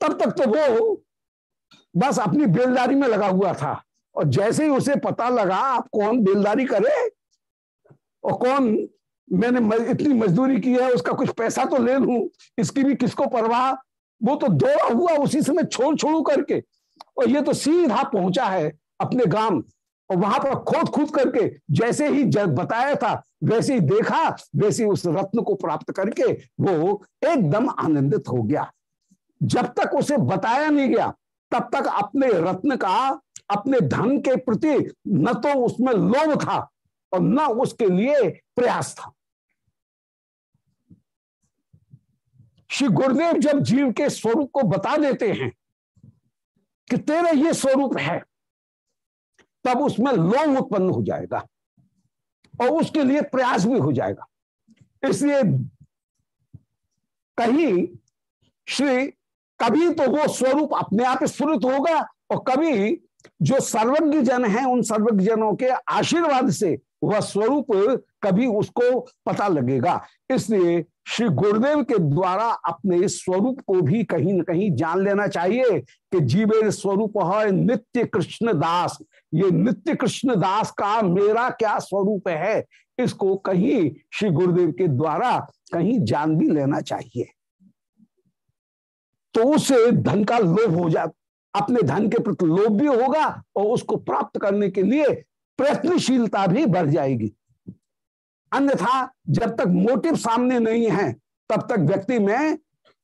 तब तक तो वो बस अपनी बेलदारी में लगा हुआ था। और जैसे ही उसे पता लगा, आप कौन बेलदारी करे और कौन मैंने इतनी मजदूरी की है, उसका कुछ पैसा तो ले लू, इसकी भी किसको परवाह? वो तो दौड़ा हुआ उसी समय छोड़ छोड़ू करके, और ये तो सीधा पहुँचा है अपने गाँव, और वहाँ पर खोद खूद करके, जैसे ही बताया था, वैसे ही देखा, वैसे ही उस रत्न को प्राप्त करके वो एकदम आनंदित हो गया। जब तक उसे बताया नहीं गया, तब तक अपने रत्न का, अपने धन के प्रति न तो उसमें लोभ था, और न उसके लिए प्रयास था। श्री गुरुदेव जब जीव के स्वरूप को बता देते हैं कि तेरा ये स्वरूप है, तब उसमें लोभ उत्पन्न हो जाएगा और उसके लिए प्रयास भी हो जाएगा। इसलिए कहीं श्री कभी तो वो स्वरूप अपने आप स्फुरित होगा और कभी जो सर्वज्ञ जन है उन सर्वज्ञ जनों के आशीर्वाद से वह स्वरूप कभी उसको पता लगेगा। इसलिए श्री गुरुदेव के द्वारा अपने स्वरूप को भी कहीं ना कहीं जान लेना चाहिए कि जीवे स्वरूप है, नित्य कृष्ण दास। ये नित्य कृष्ण दास का मेरा क्या स्वरूप है? इसको कहीं श्री गुरुदेव के द्वारा कहीं जान भी लेना चाहिए। तो उसे धन का लोभ हो जा, अपने धन के प्रति लोभ भी होगा और उसको प्राप्त करने के लिए प्रयत्नशीलता भी बढ़ जाएगी। अन्यथा जब तक मोटिव सामने नहीं है, तब तक व्यक्ति में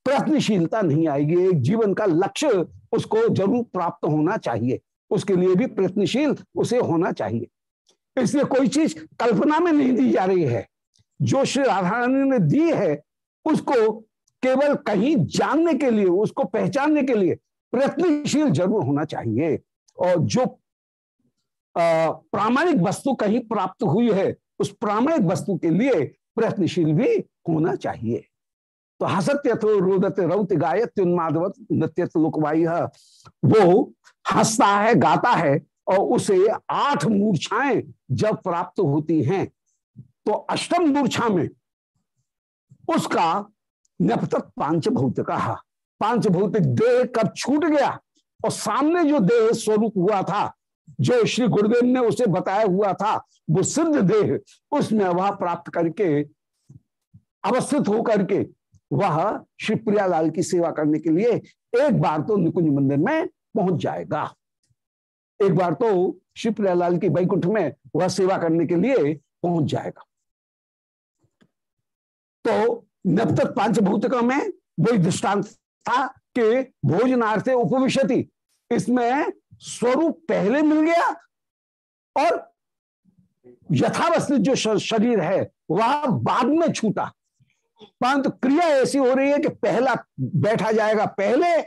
प्रयत्नशीलता नहीं आएगी। एक जीवन का लक्ष्य उसको ज़रूर प्राप्त होना चाहिए। उसके लिए भी प्रयत्नशील उसे होना चाहिए। इसलिए कोई चीज़ कल्पना में नहीं दी जा रही है। जो श्री राधा रानी ने दी है, उसको केवल कहीं जानने के लिए, उसको पहचानने के लिए प्रयत्नशील ज़रूर होना चाहिए। और जो प्रामाणिक वस्तु कहीं प्राप्त हुई है उस प्रामाणिक वस्तु के लिए प्रयत्नशील भी होना चाहिए। तो हसत्यथ रोदत रौत गायत उन्मादवत लोकवाई वो हंसता है, गाता है और उसे आठ मूर्छाएँ जब प्राप्त होती हैं तो अष्टम मूर्छा में उसका नपतक पाँच भौत कहा। पाँच भौतिक देह कब छूट गया और सामने जो देह स्वरूप हुआ था जो श्री गुरुदेव ने उसे बताया हुआ था, वो सिद्ध देह उसमें वह प्राप्त करके, अवस्थित होकर के वह श्री प्रियालाल की सेवा करने के लिए एक बार तो निकुंज मंदिर में पहुँच जाएगा। एक बार तो श्री प्रियालाल की बैकुंठ में वह सेवा करने के लिए पहुँच जाएगा। तो नब तक पांचभूतिका में वही दृष्टांत था कि भोजनार्थे उपविशति। इसमें स्वरूप पहले मिल गया और यथावस्थित जो शरीर है, वह बाद में छूटा। परंतु क्रिया ऐसी हो रही है कि पहला बैठा जाएगा पहले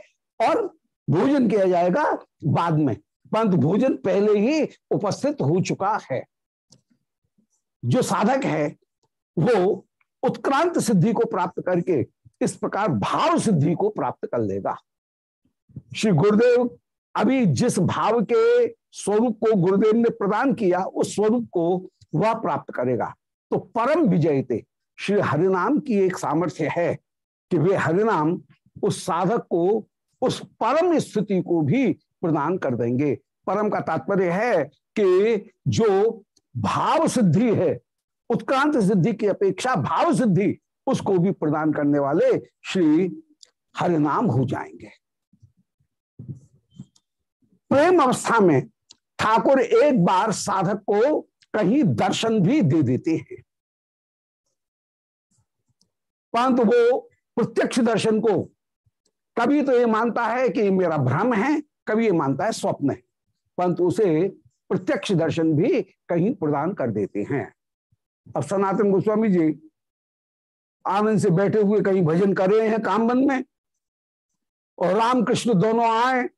और भोजन किया जाएगा बाद में। परंतु भोजन पहले ही उपस्थित हो चुका है। जो साधक है, वो उत्क्रांत सिद्धि को प्राप्त करके इस प्रकार भाव सिद्धि को प्राप्त कर लेगा। श्री गुरुदेव अभी जिस भाव के स्वरूप को गुरुदेव ने प्रदान किया, उस स्वरूप को वह प्राप्त करेगा। तो परम विजय थे श्री हरिनाम की एक सामर्थ्य है कि वे हरिनाम उस साधक को, उस परम स्थिति को भी प्रदान कर देंगे। परम का तात्पर्य है कि जो भाव सिद्धि है, उत्क्रांत सिद्धि की अपेक्षा भाव सिद्धि, उसको भी प्रदान करने वाले श्री हरिनाम हो जाएँगे। प्रेम अवस्था में ठाकुर एक बार साधक को कहीं दर्शन भी दे देते हैं। परंतु वो प्रत्यक्ष दर्शन को कभी तो ये मानता है कि मेरा भ्रम है, कभी ये मानता है स्वप्न है, परंतु उसे प्रत्यक्ष दर्शन भी कहीं प्रदान कर देते हैं। अब सनातन गोस्वामी जी आनंद से बैठे हुए कहीं भजन कर रहे हैं कामबंद में और रामकृष्ण दोनों आए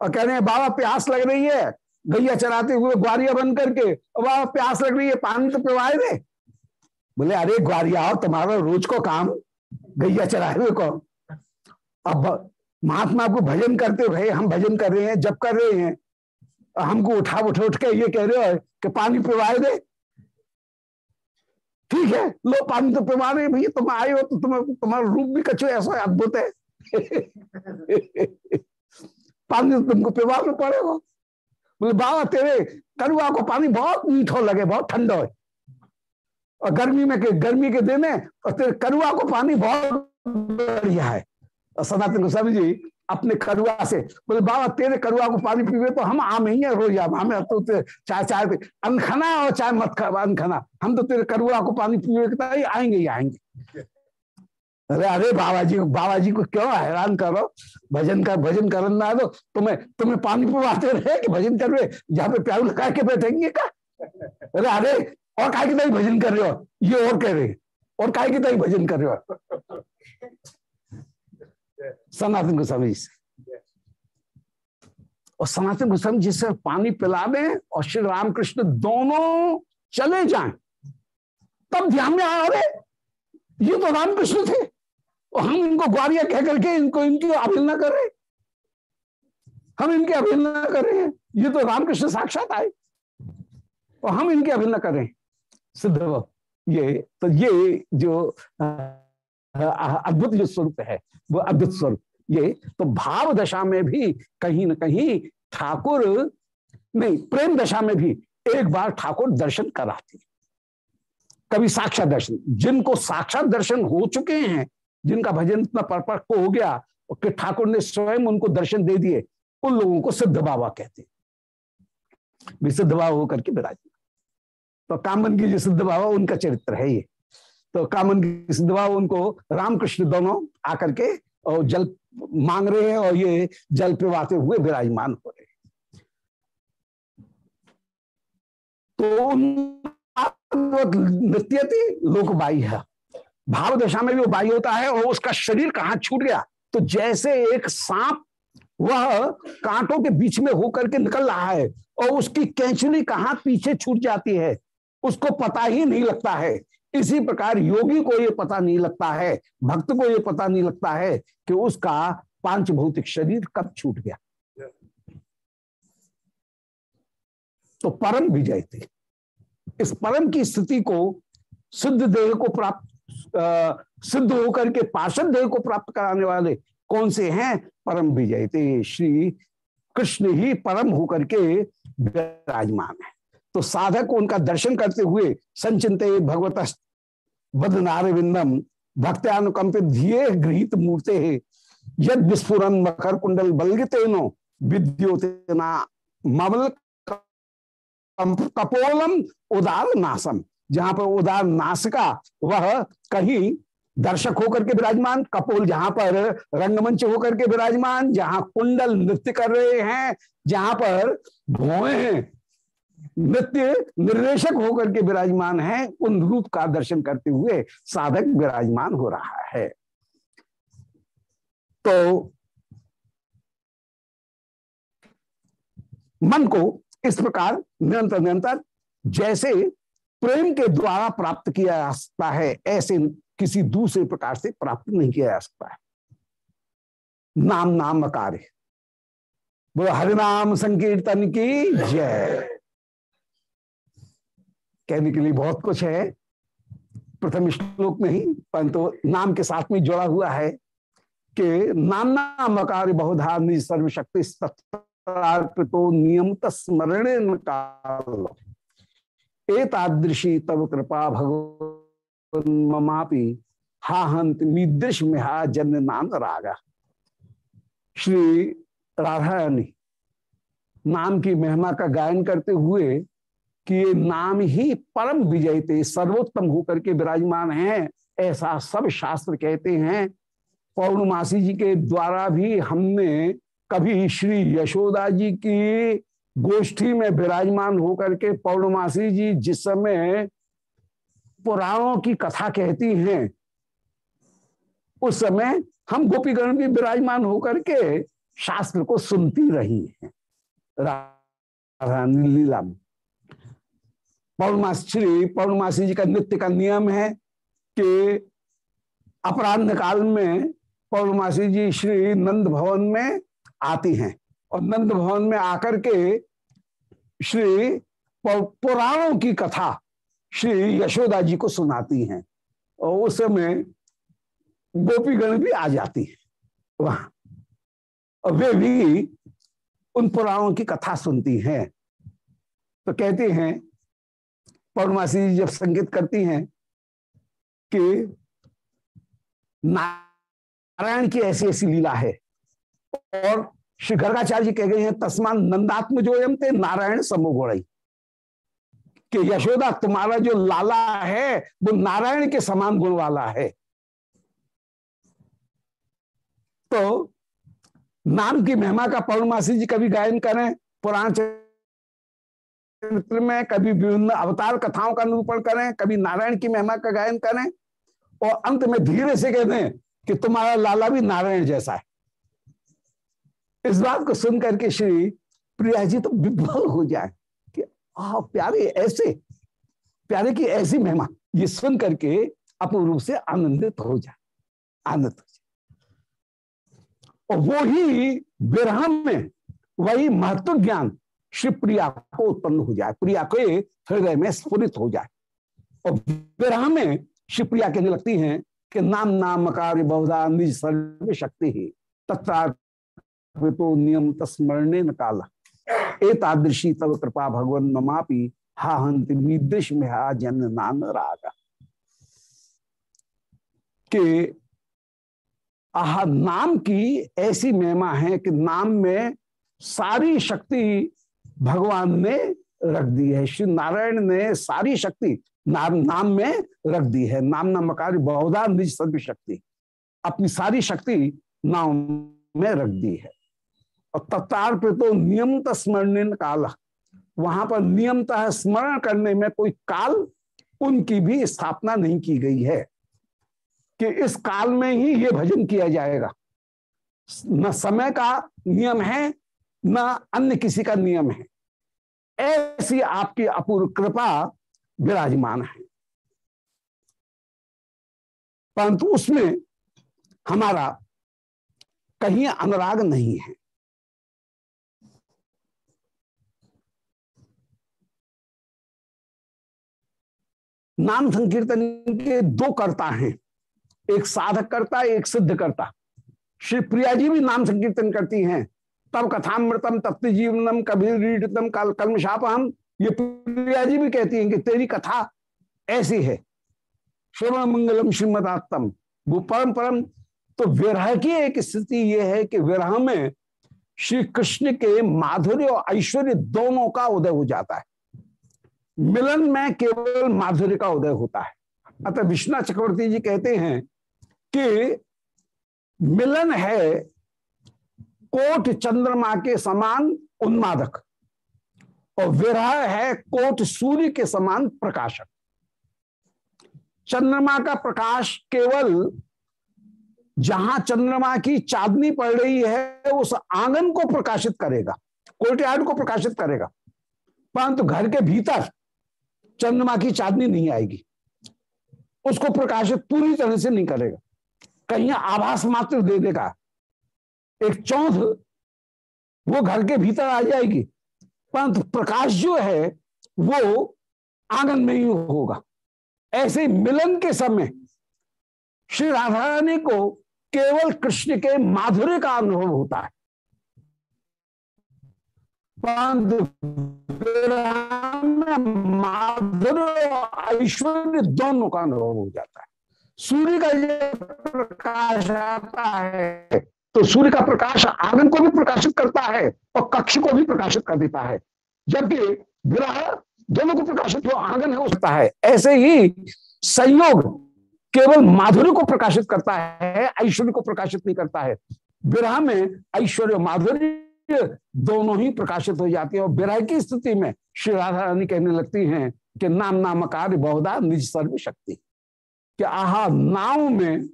और कह रहे हैं, बाबा प्यास लग रही है। गैया चराते हुए ग्वारिया बन करके, और बाबा प्यास लग रही है, पानी तो पिवाए दे। बोले, अरे ग्वारिया आओ तुम्हारा रोज को काम, गैया चराए हुए को। अब महात्मा को भजन करते हुए, हम भजन कर रहे हैं जब कर रहे हैं। हमको उठा, उठ उठ के ये कह रहे हो कि पानी पिवाए दे। ठीक है, लो, पानी तो पिवा रहे भैया, तुम आए हो तो तुम्हें, तुम्हारा रूप भी कचो, ऐसा अद्भुत है। [laughs] पानी तो तुमको पिवाना पड़ेगा। बोले, बाबा, तेरे करुआ को पानी बहुत मीठो लगे, बहुत ठंडो है। और गर्मी में के गर्मी के दिन में और तेरे करुआ को पानी बहुत बढ़िया है। और सनातन गोस्वामी जी अपने करुआ से, बोले, बाबा, तेरे करुआ को पानी पीवे तो हम आम ही है, रोज आम। हमें तो चाय चाय अनखना और चाय मत अनखना। हम तो तेरे करुआ को पानी पीवे आएँगे ही आएँगे। अरे अरे बाबा जी बाबा जी को क्यों हैरान करो? भजन का भजन करना दो। तुम्हें तुम्हें पानी पिवाते रहे कि भजन कर रहे? जहाँ पे प्याऊ लगा के बैठेंगे का अरे अरे, और काय की तरह भजन कर रहे हो? ये और कह रहे और काय की तरह भजन कर रहे हो? सनातन गोस्वामी से। और सनातन गोस्वामी जी से पानी पिला दें और श्री रामकृष्ण दोनों चले जाएँ। तब ध्यान में आ रहे ये तो रामकृष्ण थे। और हम इनको ग्वारिया कह करके इनको इनकी अवहेलना कर रहे हम इनके अभिन्न न कर रहे हैं। ये तो रामकृष्ण साक्षात आए। और हम इनके अभिन्न कर रहे हैं। सिद्ध ये तो ये जो अद्भुत जो स्वरूप है, वो अद्भुत स्वरूप। ये तो भाव दशा में भी कहीं ना कहीं ठाकुर, नहीं, प्रेम दशा में भी एक बार ठाकुर दर्शन कराते कभी साक्षात दर्शन। जिनको साक्षात दर्शन हो चुके हैं जिनका भजन इतना परपक्व हो गया कि ठाकुर ने स्वयं उनको दर्शन दे दिए, उन लोगों को सिद्ध बाबा कहते सिद्ध बाबा होकर के विराजमान। तो कामन की जो सिद्ध बाबा, उनका चरित्र है ये। तो कामन की सिद्ध बाबा, उनको रामकृष्ण दोनों आकर के और जल मांग रहे हैं और ये जल पिवाते हुए विराजमान हो रहे तो नृत्य लोक बाई है। भाव दशा में भी वो बाई होता है और उसका शरीर कहाँ छूट गया। तो जैसे एक सांप वह कांटों के बीच में होकर के निकल रहा है और उसकी कैंचुली कहाँ पीछे छूट जाती है, उसको पता ही नहीं लगता है। इसी प्रकार योगी को यह पता नहीं लगता है, भक्त को यह पता नहीं लगता है कि उसका पाँच भौतिक शरीर कब छूट गया। तो परम विजय थे। इस परम की स्थिति को सिद्ध देह को प्राप्त सिद्ध होकर के पार्षद देह को प्राप्त कराने वाले कौन से हैं? परम विजय थे श्री कृष्ण ही परम होकर के विराजमान है। तो साधक उनका दर्शन करते हुए संचिंत भगवत बदनारविंदम भक्त्यानुकंपित धिये गृहित मूर्ते है। यद विस्फुरन मकर कुंडल बलगितेनो विद्योतेना ममल कपोलम उदार नासम जहाँ पर उदार नासिका, वह कहीं दर्शक होकर के विराजमान, कपोल जहाँ पर रंगमंच होकर के विराजमान, जहाँ कुंडल नृत्य कर रहे हैं, जहाँ पर भोए हैं, नृत्य निर्देशक होकर के विराजमान है, उन रूप का दर्शन करते हुए साधक विराजमान हो रहा है। तो मन को इस प्रकार निरंतर निरंतर जैसे प्रेम के द्वारा प्राप्त किया जा सकता है, ऐसे किसी दूसरे प्रकार से प्राप्त नहीं किया जा सकता है। नाम नाम कार्य वो हरिनाम संकीर्तन की जय। कहने के लिए बहुत कुछ है। प्रथम श्लोक में ही, परंतु नाम के साथ में जुड़ा हुआ है कि नाम नाम कार्य बहुधा सर्वशक्ति तो नियमित स्मरण काल एतादृशी तब कृपा भगवान ममापि हा हंत निदृश में हा जन नाम रागा। श्री राधारानी नाम की महिमा का गायन करते हुए कि ये नाम ही परम विजय थे, सर्वोत्तम होकर के विराजमान हैं, ऐसा सब शास्त्र कहते हैं। पौर्णमासी जी के द्वारा भी हमने कभी श्री यशोदा जी की गोष्ठी में विराजमान होकर के पौर्णमासी जी जिस समय पुराणों की कथा कहती हैं, उस समय हम गोपीगण भी विराजमान होकर के शास्त्र को सुनती रही हैं। रानी लीला में। पौर्णमासी, श्री पौर्णमासी जी का नित्य का नियम है कि अपराध काल में पौर्णमासी जी श्री नंद भवन में आती हैं और नंद भवन में आकर के श्री पुराणों की कथा श्री यशोदा जी को सुनाती हैं। और उस समय गोपीगण भी आ जाती है वहाँ। और वे भी उन पुराणों की कथा सुनती हैं। तो कहते हैं पौर्णमासी जी जब संगीत करती हैं कि नारायण की ऐसी ऐसी लीला है और श्री गर्गाचार्य जी कह गए हैं तस्मान नंदात्म जो एम थे नारायण समूह समोगोड़ई कि यशोदा, तुम्हारा जो लाला है, वो नारायण के समान गुण वाला है। तो नाम की महिमा का पौर्णमासी जी कभी गायन करें, पुराण चरित्र में कभी विभिन्न अवतार कथाओं का निरूपण करें, कभी नारायण की महिमा का गायन करें, और अंत में धीरे से कहते हैं कि तुम्हारा लाला भी नारायण जैसा है। इस बात को सुन करके श्री प्रिया जी तो विभल हो जाए कि आ प्यारे ऐसे, प्यारे की ऐसी महिमा, ये सुन करके अपूर्ण रूप से आनंदित हो जाए आनंद हो जाए। और वो ही विरह में वही महत्व ज्ञान श्री प्रिया को उत्पन्न हो जाए, प्रिया के हृदय में स्फुरित हो जाए। और विरह में श्री प्रिया कहने लगती हैं कि, नाम नाम कार्य बहुधा निज सर्व शक्ति ही तत्तो नियम तस्मरण काल। एतादृशी तब कृपा भगवान ममापी हा हंत मीदृश में हा जन नान रागा। कि आह नाम की ऐसी महिमा है कि नाम में सारी शक्ति भगवान ने रख दी है। श्री नारायण ने सारी शक्ति नाम नाम में रख दी है। नाम नामकार बहुधा निज सर्व शक्ति, अपनी सारी शक्ति नाम में रख दी है। और तत्तार तो नियमत स्मरण काल वहाँ पर नियमतः स्मरण करने में कोई काल उनकी भी स्थापना नहीं की गई है कि इस काल में ही ये भजन किया जाएगा। न समय का नियम है, न अन्य किसी का नियम है। ऐसी आपकी अपूर्व कृपा विराजमान है। परंतु उसमें हमारा कहीं अनुराग नहीं है। नाम संकीर्तन के दो कर्ता हैं। एक साधक करता, एक सिद्ध करता। श्री प्रिया जी भी नाम संकीर्तन करती हैं। तब कथामृतम, तप्त जीवनम कभी रीडतम, कल कलमशापहम ये प्रिया जी भी कहती हैं कि तेरी कथा ऐसी है। श्रवण मंगलम श्रीमदात्तम। वो परम परम। तो विरह की एक स्थिति ये है कि विरह में श्री कृष्ण के माधुर्य और ऐश्वर्य दोनों का उदय हो जाता है। मिलन में केवल माधुर्य का उदय होता है। अतः विष्णु चक्रवर्ती जी कहते हैं कि मिलन है कोट चंद्रमा के समान उन्मादक और विरह है कोट सूर्य के समान प्रकाशक। चंद्रमा का प्रकाश केवल जहाँ चंद्रमा की चांदनी पड़ रही है, उस आँगन को प्रकाशित करेगा, कोर्टयार्ड को प्रकाशित करेगा। परंतु घर के भीतर चंद्रमा की चांदनी नहीं आएगी। उसको प्रकाशित पूरी तरह से नहीं करेगा। कहीं आभास मात्र दे देगा एक चौथ वो घर के भीतर आ जाएगी। परंतु प्रकाश जो है, वो आँगन में ही होगा। ऐसे मिलन के समय श्री राधा रानी को केवल कृष्ण के माधुर्य का अनुभव होता है। माधुर्य ऐश्वर्य दोनों का अनुभव हो जाता है। सूर्य का जब प्रकाश आता है तो सूर्य का प्रकाश आँगन को भी प्रकाशित करता है और कक्ष को भी प्रकाशित कर देता है। जबकि ग्रह दोनों को प्रकाशित हो, आँगन हो सकता है। ऐसे ही संयोग केवल माधुर्य को प्रकाशित करता है, ऐश्वर्य को प्रकाशित नहीं करता है। विरह में ऐश्वर्य माधुर्य दोनों ही प्रकाशित हो जाती है और विरह की स्थिति में श्री राधा रानी कहने लगती हैं कि नाम नामकार बहुधा निज सर्व शक्ति कि आहा, नाव में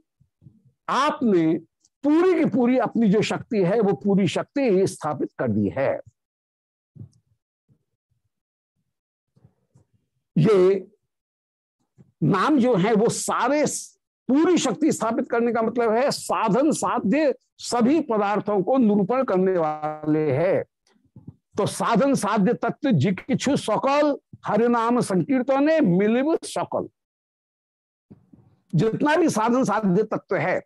आपने पूरी की पूरी अपनी जो शक्ति है, वो पूरी शक्ति स्थापित कर दी है। ये नाम जो है, वो सारे पूरी शक्ति स्थापित करने का मतलब है साधन साध्य सभी पदार्थों को निरूपण करने वाले है। तो साधन साध्य तत्व जिकिछु सकल, हरिनाम संकीर्तन मिलिव सकल। जितना भी साधन साध्य तत्व है,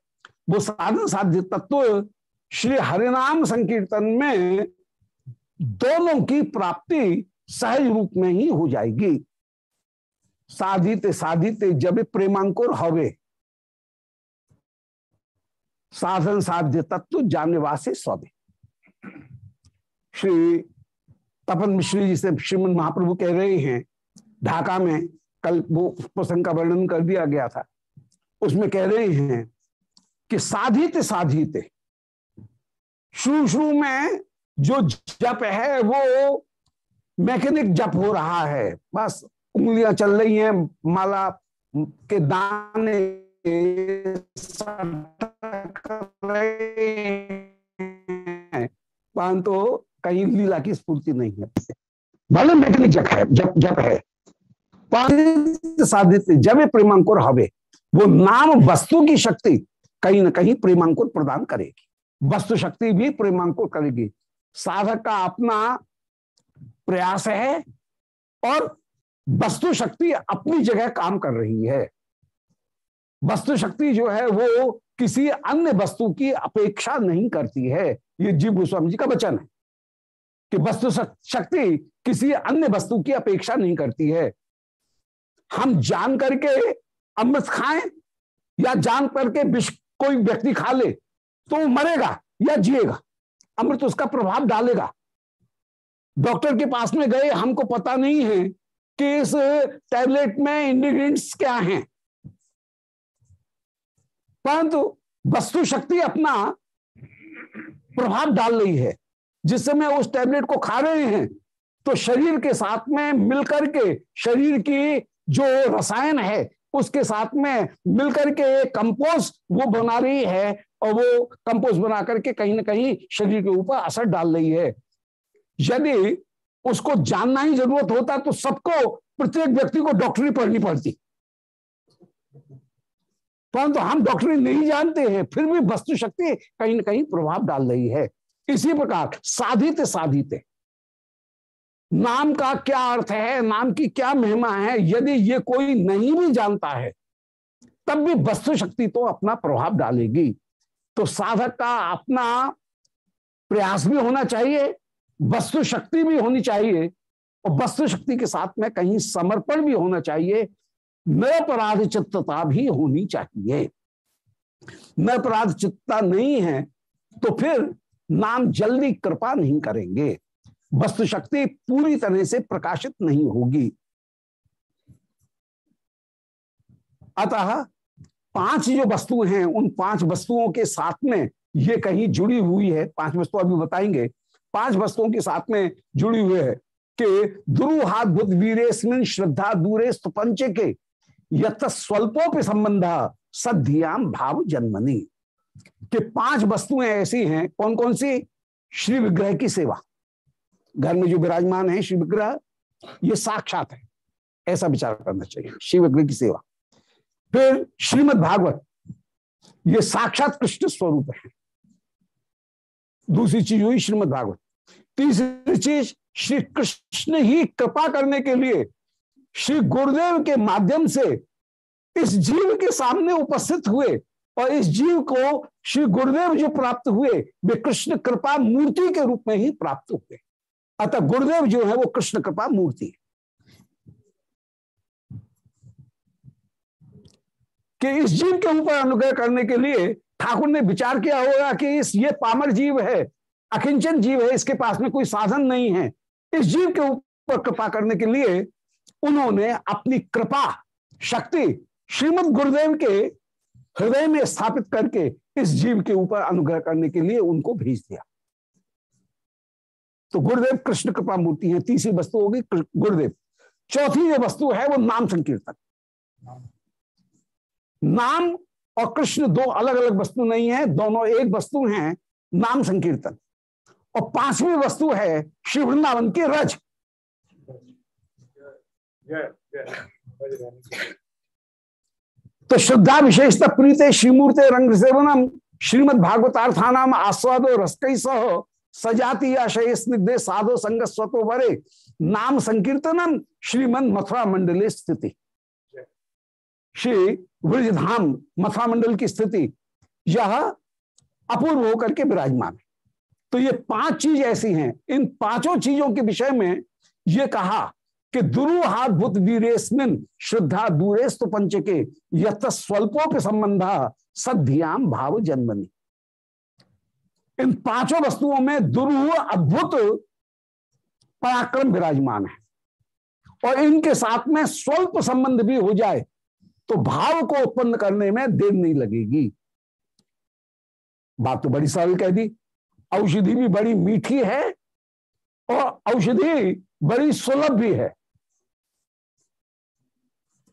वो साधन साध्य तत्व श्री हरिनाम संकीर्तन में दोनों की प्राप्ति सहज रूप में ही हो जाएगी। साधित साधित जब प्रेमांकुर हवे। साधन साध्य तत्व जानने वासे सौदे। श्री तपन मिश्री जी से श्रीमद महाप्रभु कह रहे हैं, ढाका में कल वो प्रसंग का वर्णन कर दिया गया था। उसमें कह रहे हैं कि साधित साधित, शुरू शुरू में जो जप है वो मैकेनिक जप हो रहा है। बस उंगलियाँ चल रही हैं, माला के दाने तो कहीं लीला की स्फूर्ति नहीं है। भले मैकेनिक जप है जप जप है। साधित जब प्रेमांकुर हवे, वो नाम वस्तु की शक्ति कहीं ना कहीं प्रेमांकुर प्रदान करेगी। वस्तु शक्ति भी प्रेमांकुर करेगी। साधक का अपना प्रयास है और वस्तु शक्ति अपनी जगह काम कर रही है। वस्तु शक्ति जो है वो किसी अन्य वस्तु की अपेक्षा नहीं करती है। ये जीव गोस्वामी जी का वचन है कि वस्तु शक्ति किसी अन्य वस्तु की अपेक्षा नहीं करती है। हम जान करके अमृत खाएँ या जान करके विष कोई व्यक्ति खा ले तो मरेगा या जिएगा, अमृत उसका प्रभाव डालेगा। डॉक्टर के पास में गए, हमको पता नहीं है कि इस टैबलेट में इंग्रीडियंट्स क्या हैं। परंतु वस्तु शक्ति अपना प्रभाव डाल रही है। जिस समय उस टैबलेट को खा रहे हैं तो शरीर के साथ में मिलकर के शरीर की जो रसायन है, उसके साथ में मिलकर के कंपोज वो बना रही है और वो कंपोज बना करके कहीं ना कहीं शरीर के ऊपर असर डाल रही है। यदि उसको जानना ही ज़रूरत होता तो सबको, प्रत्येक व्यक्ति को डॉक्टरी पढ़नी पड़ती। परंतु हम डॉक्टरी नहीं जानते हैं, फिर भी वस्तु शक्ति कहीं ना कहीं प्रभाव डाल रही है। इसी प्रकार साधित साधित। नाम का क्या अर्थ है, नाम की क्या महिमा है, यदि ये कोई नहीं भी जानता है, तब भी वस्तु शक्ति तो अपना प्रभाव डालेगी। तो साधक का अपना प्रयास भी होना चाहिए वस्तु शक्ति भी होनी चाहिए, और वस्तु शक्ति के साथ में कहीं समर्पण भी होना चाहिए निरपराध चित्तता भी होनी चाहिए। निरपराध चित्तता नहीं है तो फिर नाम जल्दी कृपा नहीं करेंगे। वस्तु शक्ति पूरी तरह से प्रकाशित नहीं होगी। अतः पाँच जो वस्तु हैं, उन पाँच वस्तुओं के साथ में ये कहीं जुड़ी हुई है। पाँच वस्तु अभी बताएँगे। पाँच वस्तुओं के साथ में जुड़ी हुई है कि बुद्ध वीरेस्मिन श्रद्धा दूरे पंच के यथ स्वल्पोपि संबंध सद्धियाम भाव जन्मनी। कि पाँच वस्तुएँ ऐसी हैं कौन कौन सी? श्री विग्रह की सेवा। घर में जो विराजमान है, श्री विग्रह, ये साक्षात है। ऐसा विचार करना चाहिए, श्री विग्रह की सेवा। फिर श्रीमद भागवत, ये साक्षात कृष्ण स्वरूप है। दूसरी चीज़ हुई श्रीमद भागवत। तीसरी चीज़, श्री कृष्ण ही कृपा करने के लिए श्री गुरुदेव के माध्यम से इस जीव के सामने उपस्थित हुए और इस जीव को श्री गुरुदेव जो प्राप्त हुए, वे कृष्ण कृपा मूर्ति के रूप में ही प्राप्त हुए। अतः गुरुदेव जो है वो कृष्ण कृपा मूर्ति कि इस जीव के ऊपर अनुग्रह करने के लिए ठाकुर ने विचार किया होगा कि इस ये पामर जीव है, अकिंचन जीव है, इसके पास में कोई साधन नहीं है। इस जीव के ऊपर कृपा करने के लिए उन्होंने अपनी कृपा, शक्ति श्रीमद गुरुदेव के हृदय में स्थापित करके इस जीव के ऊपर अनुग्रह करने के लिए उनको भेज दिया। तो गुरुदेव कृष्ण कृपा मूर्ति है, तीसरी वस्तु होगी गुरुदेव। चौथी जो वस्तु है, वो नाम संकीर्तन। नाम और कृष्ण दो अलग अलग वस्तु नहीं है, दोनों एक वस्तु हैं, नाम संकीर्तन। और पांचवी वस्तु है, श्री वृंदावन के रज। तो श्रद्धा विशेषता प्रीते श्रीमूर्ते रंग सेवनम श्रीमद भागवतार्थानाम आस्वाद रसकई सह सजाती आशय स्निग्धे साधो संग स्वतो वरे। नाम संकीर्तनम श्रीमन मथुरा मंडले स्थिति। श्री ब्रजधाम मथुरा मंडल की स्थिति यह अपूर्व होकर के विराजमान है। तो ये पाँच चीज़ ऐसी हैं। इन पाँचों चीज़ों के विषय में ये कहा कि दुरुहाद्भुत वीरेस्मिन श्रद्धा दूरेस्तु पंच के यथ स्वल्पों के संबंध सद्धियाम भाव जन्मनी। इन पाँचों वस्तुओं में दुरूह अद्भुत पराक्रम विराजमान है। और इनके साथ में स्वल्प संबंध भी हो जाए तो भाव को उत्पन्न करने में देर नहीं लगेगी। बात तो बड़ी सरल कह दी। औषधि भी बड़ी मीठी है और औषधि बड़ी सुलभ भी है।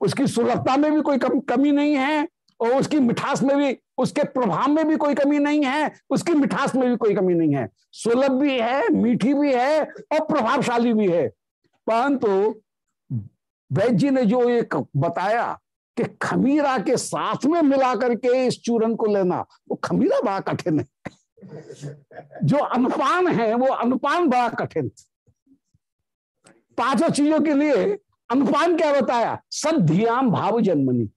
उसकी सुलभता में भी कोई कम, कमी नहीं है और उसकी मिठास में भी उसके प्रभाव में भी कोई कमी नहीं है उसकी मिठास में भी कोई कमी नहीं है। सुलभ भी है मीठी भी है और प्रभावशाली भी है। परंतु वैद्य जी ने जो एक बताया कि खमीरा के साथ में मिला करके इस चूरन को लेना वो खमीरा बड़ा कठिन है। जो अनुपान है वो अनुपान बड़ा कठिन। पाँचों चीज़ों के लिए अनुपान क्या बताया? सद्धियाम भाव जन्मनी।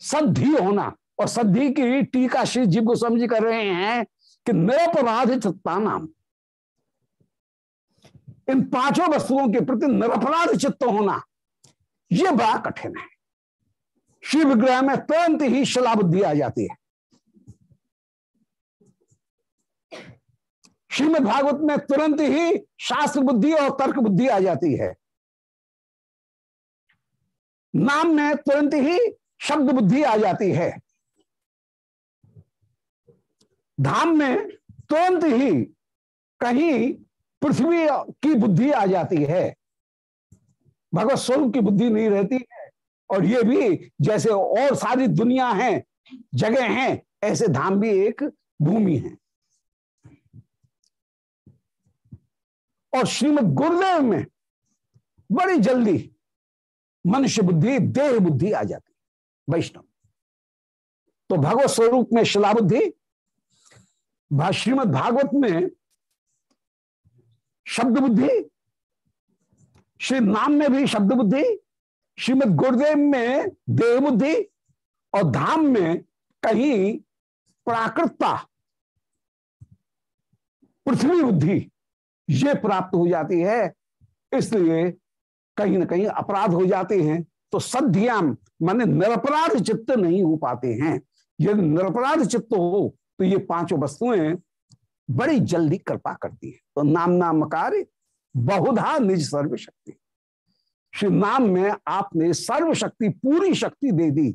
सद्धि होना। और सद्धि की टीका श्री जीव गोस्वामी जी कर रहे हैं कि निरपराध चित्ता नाम इन पाँचों वस्तुओं के प्रति निरपराध चित्त होना यह बड़ा कठिन है। शिव विग्रह में तुरंत ही शिला बुद्धि आ जाती है। श्रीमद भागवत में तुरंत ही शास्त्र बुद्धि और तर्क बुद्धि आ जाती है। नाम में तुरंत ही शब्द बुद्धि आ जाती है। धाम में तुरंत ही कहीं पृथ्वी की बुद्धि आ जाती है। भगवत स्वरूप की बुद्धि नहीं रहती है। और ये भी जैसे और सारी दुनिया है, जगह है, ऐसे धाम भी एक भूमि है। और श्रीमद गुरुदेव में बड़ी जल्दी मनुष्य बुद्धि, देह बुद्धि आ जाती वैष्णव। तो भगवत स्वरूप में शिला बुद्धि श्रीमद भागवत में शब्द बुद्धि, श्री नाम में भी शब्द बुद्धि, श्रीमद गुरुदेव में देह बुद्धि और धाम में कहीं प्राकृतता, पृथ्वी बुद्धि, ये प्राप्त हो जाती है। इसलिए कहीं ना कहीं अपराध हो जाते हैं तो सद्याम, माने निरपराध चित्त नहीं हो पाते हैं। यदि निरपराध चित्त हो तो ये पाँचों वस्तुएँ बड़ी जल्दी कृपा करती है। तो नाम नाम कार्य बहुधा निज सर्वशक्ति। श्री नाम में आपने सर्वशक्ति, पूरी शक्ति दे दी।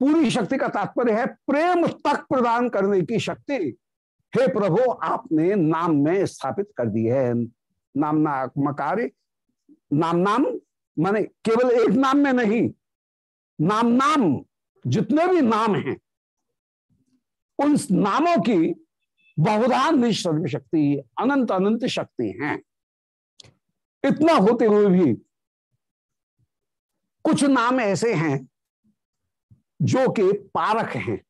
पूरी शक्ति का तात्पर्य है प्रेम तक प्रदान करने की शक्ति। हे प्रभु, आपने नाम में स्थापित कर दी है। नाम नामकार्य नाम नाम, माने केवल एक नाम में नहीं, नाम नाम, जितने भी नाम हैं, उन नामों की बहुधा निसर्व शक्ति, अनंत अनंत शक्ति हैं। इतना होते हुए भी कुछ नाम ऐसे हैं जो कि पारक हैं,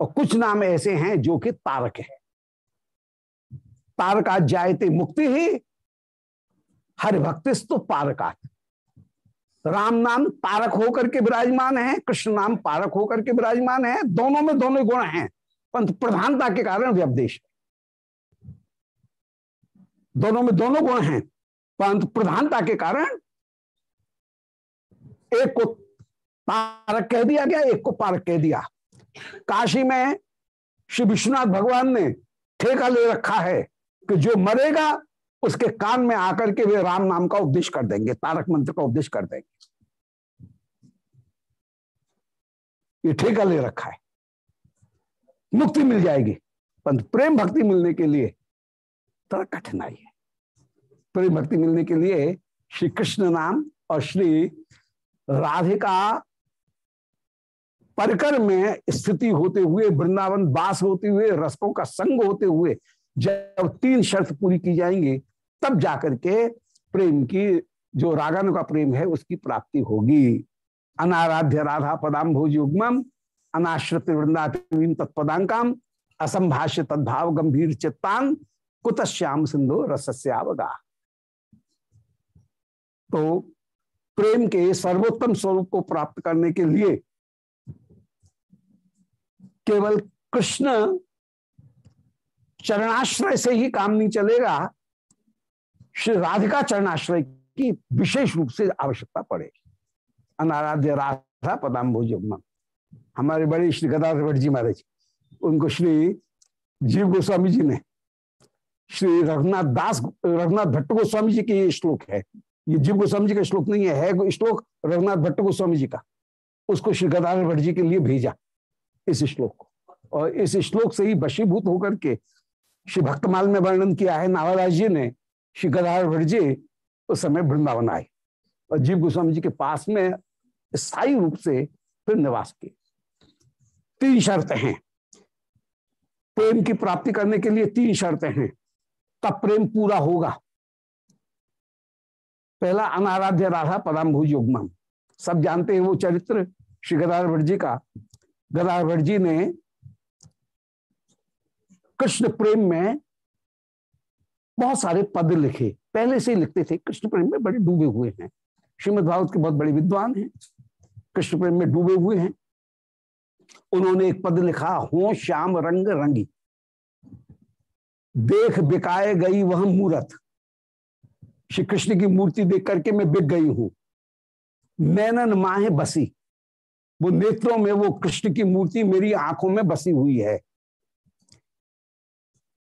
और कुछ नाम ऐसे हैं जो कि तारक है। तारका जायते मुक्ति ही हर भक्तिस्तु पारकात राम नाम पारक होकर के विराजमान है, कृष्ण नाम पारक होकर के विराजमान है, दोनों में दोनों गुण हैं परंतु प्रधानता के कारण व्यपदेश दोनों में दोनों गुण हैं, परंतु प्रधानता के कारण एक को पारक कह दिया गया, एक को पारक कह दिया। काशी में श्री विश्वनाथ भगवान ने ठेका ले रखा है कि जो मरेगा उसके कान में आकर के वे राम नाम का उपदेश कर देंगे, तारक मंत्र का उपदेश कर देंगे। ये ठेका ले रखा है। मुक्ति मिल जाएगी परंतु प्रेम भक्ति मिलने के लिए थोड़ा कठिनाई है। प्रेम भक्ति मिलने के लिए श्री कृष्ण नाम और श्री राधिका परिकर में स्थिति होते हुए, वृंदावन वास होते हुए, रसकों का संग होते हुए जब तीन शर्त पूरी की जाएँगी तब जाकर के प्रेम की, जो रागानु का प्रेम है, उसकी प्राप्ति होगी। अनाराध्य राधा पदाम भोज युग्म, अनाश्रित वृंदावीन तत्पदांकाम असंभाष्य तद्भाव गंभीर चित्तान कुत श्याम सिंधु रसस्यावगा तो प्रेम के सर्वोत्तम स्वरूप को प्राप्त करने के लिए केवल कृष्ण चरणाश्रय से ही काम नहीं चलेगा श्री राधिका चरणाश्रय की विशेष रूप से आवश्यकता पड़ेगी अनाराध्य राधा पदाम्बोज हमारे बड़े श्री गदाधर जी महाराज उनको श्री जीव गोस्वामी जी ने श्री रघुनाथ दास रघुनाथ भट्ट गोस्वामी जी के श्लोक है। ये जीव गोस्वामी जी का श्लोक नहीं है, है श्लोक? रघुनाथ भट्ट गोस्वामी जी का। उसको श्री गदाधर भट्ट जी के लिए भेजा इस श्लोक को। और इस श्लोक से ही वशीभूत होकर के श्री भक्तमाल में वर्णन किया है। नावादास जी ने श्री गदाधर जी उस समय वृंदावन आए और जीव गोस्वामी जी के पास में स्थायी रूप से फिर निवास किए। तीन शर्त हैं। प्रेम की प्राप्ति करने के लिए तीन शर्तें हैं। तब प्रेम पूरा होगा। पहला अनाराध्य राधा पदाम्भु युग्म सब जानते हैं वो चरित्र श्री गदाधर भट्ट जी का। गदार भट्ट जी ने कृष्ण प्रेम में बहुत सारे पद लिखे। पहले से ही लिखते थे। कृष्ण प्रेम में बड़े डूबे हुए हैं। श्रीमद भागवत के बहुत बड़े विद्वान हैं। कृष्ण प्रेम में डूबे हुए हैं। उन्होंने एक पद लिखा, हो श्याम रंग रंगी। देख बिकाए गई वह मूर्त। श्री कृष्ण की मूर्ति देख करके मैं बिक गई हूँ। नैनन माहे बसी। वो नेत्रों में, वो कृष्ण की मूर्ति मेरी आँखों में बसी हुई है।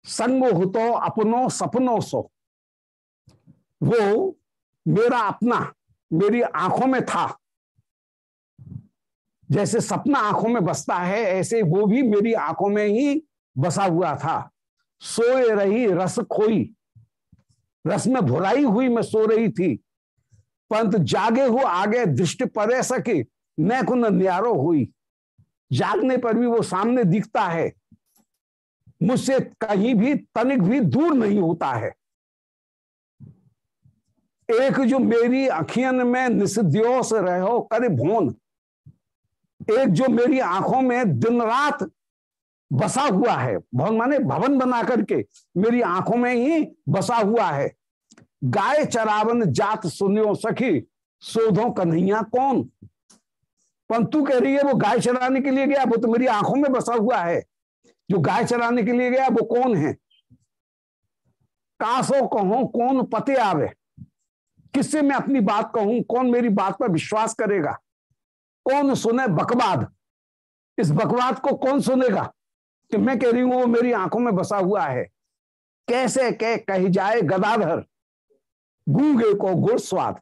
संग हो तो अपनो सपनों सो। वो मेरा अपना, मेरी आँखों में था। जैसे सपना आँखों में बसता है, ऐसे वो भी मेरी आँखों में ही बसा हुआ था। सोए रही रस खोई। रस में भुराई हुई मैं सो रही थी। परंतु जागे हुए आगे दृष्टि परे सके न कुन न्यारो हुई। जागने पर भी वो सामने दिखता है। मुझसे कहीं भी तनिक भी दूर नहीं होता है। एक जो मेरी अखियन में निषद्योस रहो, कर भोन। एक जो मेरी आँखों में दिन रात बसा हुआ है भवन माने भवन बना करके मेरी आँखों में ही बसा हुआ है। गाय चरावन जात सुनियो सखी सोधो कन्हैया कौन? पंतु कह रही है, वो गाय चराने के लिए गया, वो तो मेरी आँखों में बसा हुआ है। जो गाय चराने के लिए गया, वो कौन है? कासो कहो, कौन पते आवे? किससे मैं अपनी बात कहूँ? कौन मेरी बात पर विश्वास करेगा? कौन सुने बकवाद? इस बकवाद को कौन सुनेगा? कि मैं कह रही हूँ, वो मेरी आँखों में बसा हुआ है। कैसे कह कह जाए गदाधर? गूँगे को गुड़ स्वाद।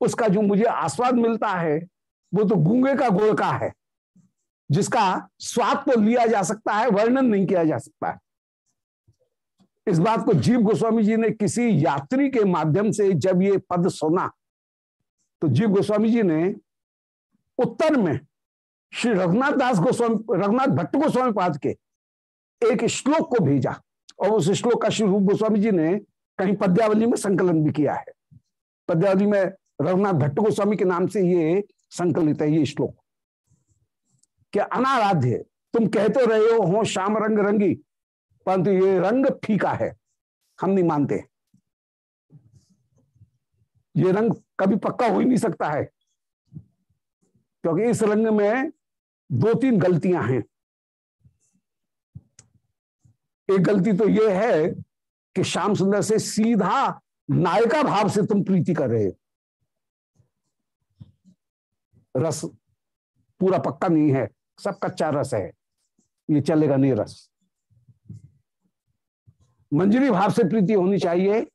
उसका जो मुझे आस्वाद मिलता है, वो तो गूँगे का गुड़ का है। जिसका स्वाद तो लिया जा सकता है, वर्णन नहीं किया जा सकता है। इस बात को जीव गोस्वामी जी ने किसी यात्री के माध्यम से जब ये पद सुना तो जीव गोस्वामी जी ने उत्तर में श्री रघुनाथ दास गोस्वामी, रघुनाथ भट्ट गोस्वामी पाद के एक श्लोक को भेजा और उस श्लोक का श्री रूप गोस्वामी जी ने कहीं पद्यावली में संकलन भी किया है। पद्यावली में रघुनाथ भट्ट गोस्वामी के नाम से ये संकलित है, ये श्लोक। कि अनाराध्य, तुम कहते रहे हो हो श्याम रंग रंगी, परंतु ये रंग फीका है, हम नहीं मानते। ये रंग कभी पक्का हो ही नहीं सकता है, क्योंकि इस रंग में दो तीन गलतियाँ हैं। एक गलती तो यह है कि श्याम सुंदर से सीधा नायिका भाव से तुम प्रीति कर रहे रस पूरा पक्का नहीं है। सब कच्चा रस है। ये चलेगा नहीं रस। मंजरी भाव से प्रीति होनी चाहिए।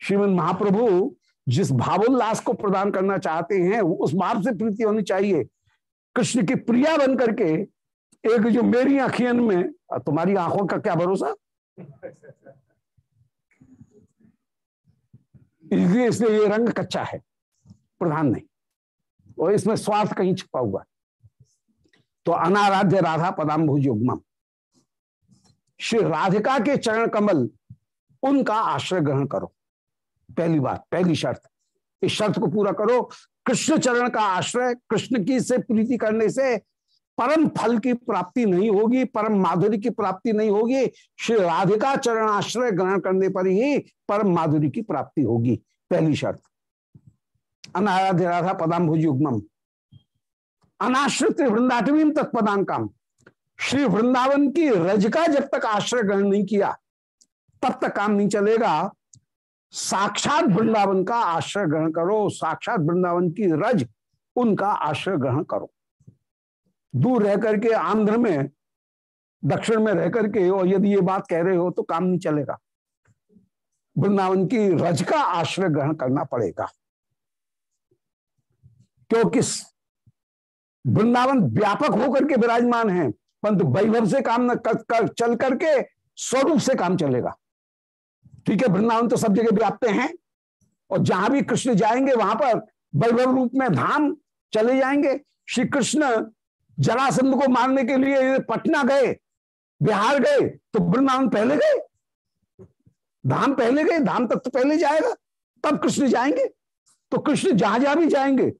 श्रीमद महाप्रभु जिस भावोल्लास को प्रदान करना चाहते हैं उस भाव से प्रीति होनी चाहिए। कृष्ण की प्रिया बन करके एक जो मेरी अखियन में तुम्हारी आँखों का क्या भरोसा? इसलिए इसलिए ये रंग कच्चा है, प्रधान नहीं। और इसमें स्वार्थ कहीं छिपा हुआ तो अनाराध्य राधा पदाम्भुज युग्म श्री राधिका के चरण कमल, उनका आश्रय ग्रहण करो। पहली बात, पहली शर्त, इस शर्त को पूरा करो। कृष्ण चरण का आश्रय, कृष्ण की से प्रीति करने से परम फल की प्राप्ति नहीं होगी, परम माधुरी की प्राप्ति नहीं होगी। श्री राधिका चरण आश्रय ग्रहण करने पर ही परम माधुरी की प्राप्ति होगी। पहली शर्त, अनाराध्य राधा पदाम्भुज युग्म अनाश्रित वृंदाटवीम तक काम श्री वृंदावन की रज का जब तक आश्रय ग्रहण नहीं किया, तब तक काम नहीं चलेगा। साक्षात वृंदावन का आश्रय ग्रहण करो, साक्षात वृंदावन की रज, उनका आश्रय ग्रहण करो। दूर रह करके आंध्र में, दक्षिण में रह करके, और यदि ये बात कह रहे हो तो काम नहीं चलेगा। वृंदावन की रज का आश्रय ग्रहण करना पड़ेगा। क्योंकि वृंदावन व्यापक होकर के विराजमान है परंतु वैभव से काम न कर, कर, चल करके स्वरूप से काम चलेगा। ठीक है वृंदावन तो सब जगह व्याप्त हैं और जहाँ भी कृष्ण जाएँगे वहाँ पर वैभव रूप में धाम चले जाएँगे। श्री कृष्ण जरासंध को मारने के लिए पटना गए बिहार गए तो वृंदावन पहले गए। धाम पहले गए धाम तक तो पहले जाएगा तब कृष्ण जाएँगे। तो कृष्ण जहाँ जहाँ भी जाएँगे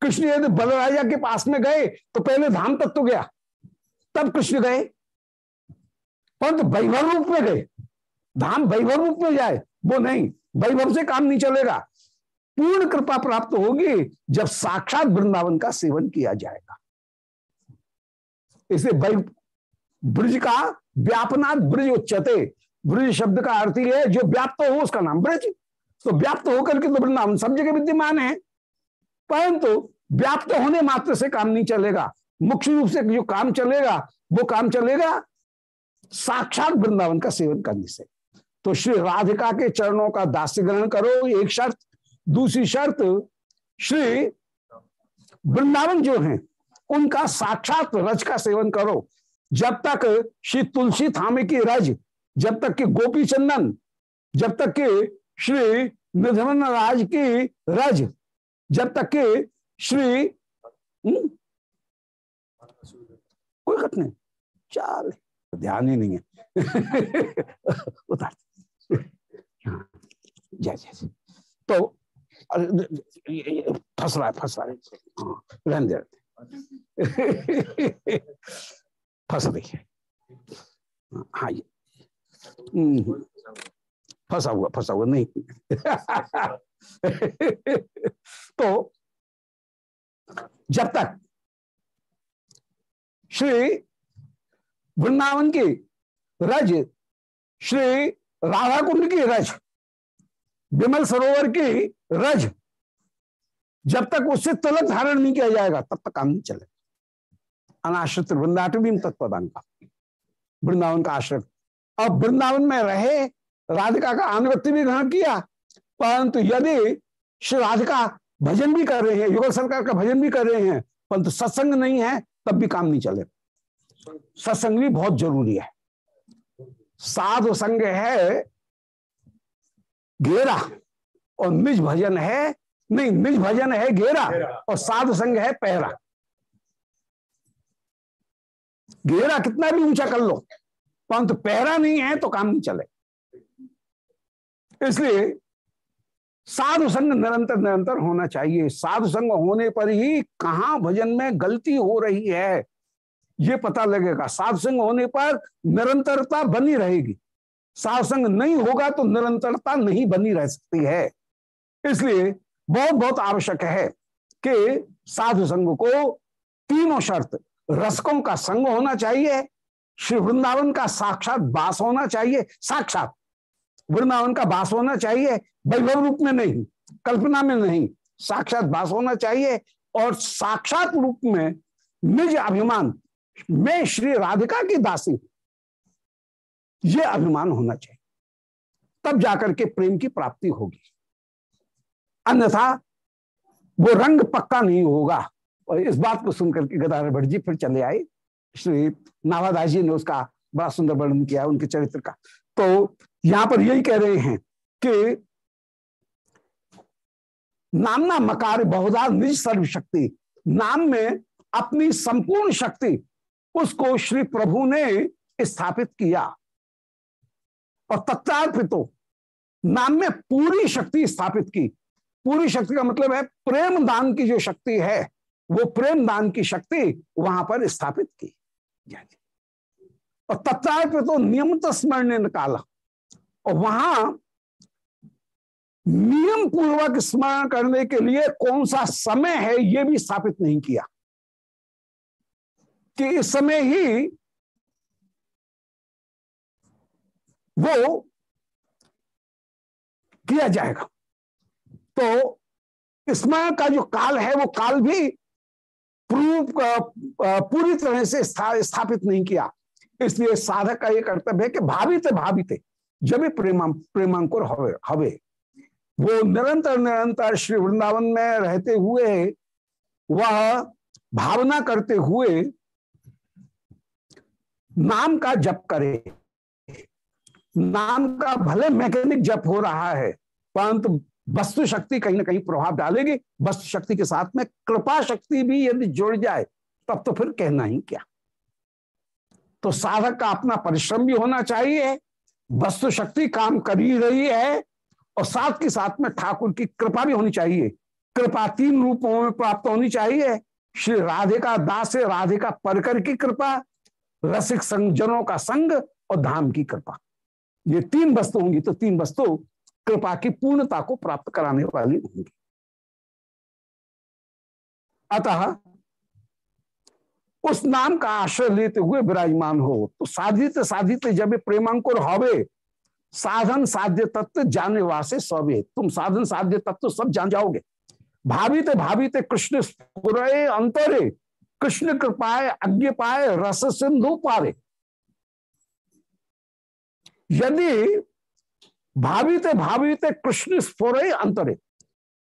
कृष्ण यदि बलराजा के पास में गए तो पहले धाम तक तो गया। तब कृष्ण गए। परंतु तो वैभव रूप में गए। धाम वैभव रूप में जाए, वो नहीं। वैभव से काम नहीं चलेगा। पूर्ण कृपा प्राप्त होगी जब साक्षात वृंदावन का सेवन किया जाएगा। इसे ब्रज का व्यापनाथ ब्रज उच्चते ब्रज शब्द का अर्थ ही है, जो व्याप्त हो, उसका नाम ब्रज। तो व्याप्त होकर के तो वृंदावन सब जगह विद्यमान है। परंतु व्याप्त होने मात्र से काम नहीं चलेगा। मुख्य रूप से जो काम चलेगा, वो काम चलेगा साक्षात वृंदावन का सेवन करने से। तो श्री राधिका के चरणों का दास्य ग्रहण करो, एक शर्त। दूसरी शर्त, श्री वृंदावन जो है, उनका साक्षात रज का सेवन करो। जब तक श्री तुलसी थामे की रज, जब तक कि गोपी चंदन जब तक कि श्री निधन राज की रज जब तक कि श्री हम्म? कोई खत नहीं। चाल ध्यान ही नहीं है। [laughs] उतार। जय जय तो फंस रहा है फंस रहा है। हाँ, रहने दे। [laughs] फंस रही है हाँ ये। हम्म, फंसा हुआ फंसा हुआ नहीं तो जब तक श्री वृंदावन की रज श्री राधा कुंड की रज विमल सरोवर की रज जब तक उससे तलक धारण नहीं किया जाएगा तब तक काम नहीं चलेगा अनाश्रित वृंदाटवी तत्पदान का वृंदावन का आश्रय अब वृंदावन में रहे राधिका का अनुगत्य भी ग्रहण किया, परंतु यदि श्री राधिका भजन भी कर रहे हैं, युगल सरकार का भजन भी कर रहे हैं, परंतु सत्संग नहीं है, तब भी काम नहीं चले। सत्संग भी बहुत ज़रूरी है। साधु संग है घेरा और निज भजन है, नहीं, निज भजन है घेरा और साधु संग है पहरा घेरा कितना भी ऊँचा कर लो, परंतु पहरा नहीं है तो काम नहीं चले। इसलिए साधु संग निरंतर निरंतर होना चाहिए। साधु संग होने पर ही कहा भजन में गलती हो रही है, ये पता लगेगा। साधु संग होने पर निरंतरता बनी रहेगी। साधु संग नहीं होगा तो निरंतरता नहीं बनी रह सकती है। इसलिए बहुत बहुत आवश्यक है कि साधु संग को तीनों शर्त, रसकों का संग होना चाहिए, श्री वृंदावन का साक्षात बास होना चाहिए। साक्षात वृंदावन का बास होना चाहिए, वैभव रूप में नहीं, कल्पना में नहीं, साक्षात बास होना चाहिए और साक्षात रूप में निज अभिमान, मैं श्री राधिका की दासी, ये अभिमान होना चाहिए। तब जाकर के प्रेम की प्राप्ति होगी। अन्यथा वो रंग पक्का नहीं होगा। और इस बात को सुनकर के गदाधर भट्ट जी फिर चले आए। श्री नावादास जी ने उसका बड़ा सुंदर वर्णन किया, उनके चरित्र का। तो यहाँ पर यही कह रहे हैं कि नामना मकार बहुधा निज सर्व शक्ति नाम में अपनी संपूर्ण शक्ति, उसको श्री प्रभु ने स्थापित किया। और तत्तार्पितो, नाम में पूरी शक्ति स्थापित की। पूरी शक्ति का मतलब है प्रेम दान की जो शक्ति है, वो प्रेम दान की शक्ति वहाँ पर स्थापित की और तत्तार्पितो नियमित स्मरण निकाला और वहाँ नियम पूर्वक स्मरण करने के लिए कौन सा समय है यह भी स्थापित नहीं किया। कि इस समय ही वो किया जाएगा। तो स्मरण का जो काल है, वो काल भी पूरी तरह से स्थापित नहीं किया। इसलिए साधक का यह कर्तव्य है कि भावित भावित जब प्रेमा प्रेमांकुर हवे हवे। वो निरंतर निरंतर श्री वृंदावन में रहते हुए, वह भावना करते हुए नाम का जप करे। नाम का भले मैकेनिक जप हो रहा है, परंतु वस्तु शक्ति कहीं ना कहीं प्रभाव डालेगी। वस्तु शक्ति के साथ में कृपा शक्ति भी यदि जुड़ जाए, तब तो फिर कहना ही क्या। तो साधक का अपना परिश्रम भी होना चाहिए। वस्तु शक्ति काम कर ही रही है और साथ के साथ में ठाकुर की कृपा भी होनी चाहिए। कृपा तीन रूपों में प्राप्त होनी चाहिए। श्री राधिका दास, राधिका परकर की कृपा, रसिक संजनों का संग और धाम की कृपा। ये तीन वस्तु होंगी तो तीन वस्तु कृपा की पूर्णता को प्राप्त कराने वाली होंगी। अतः उस नाम का आश्रय लेते हुए विराजमान हो। तो साधित साधित जब प्रेमांकुर हवे, साधन साध्य तत्व जाने वासे सवे। तुम साधन साध्य तत्व सब जान जाओगे। भावित भावित कृष्ण अंतरे, कृष्ण कृपाए अज्ञ पाए रस सिंधु पारे। यदि भावित भावित कृष्ण स्फुरे अंतरे,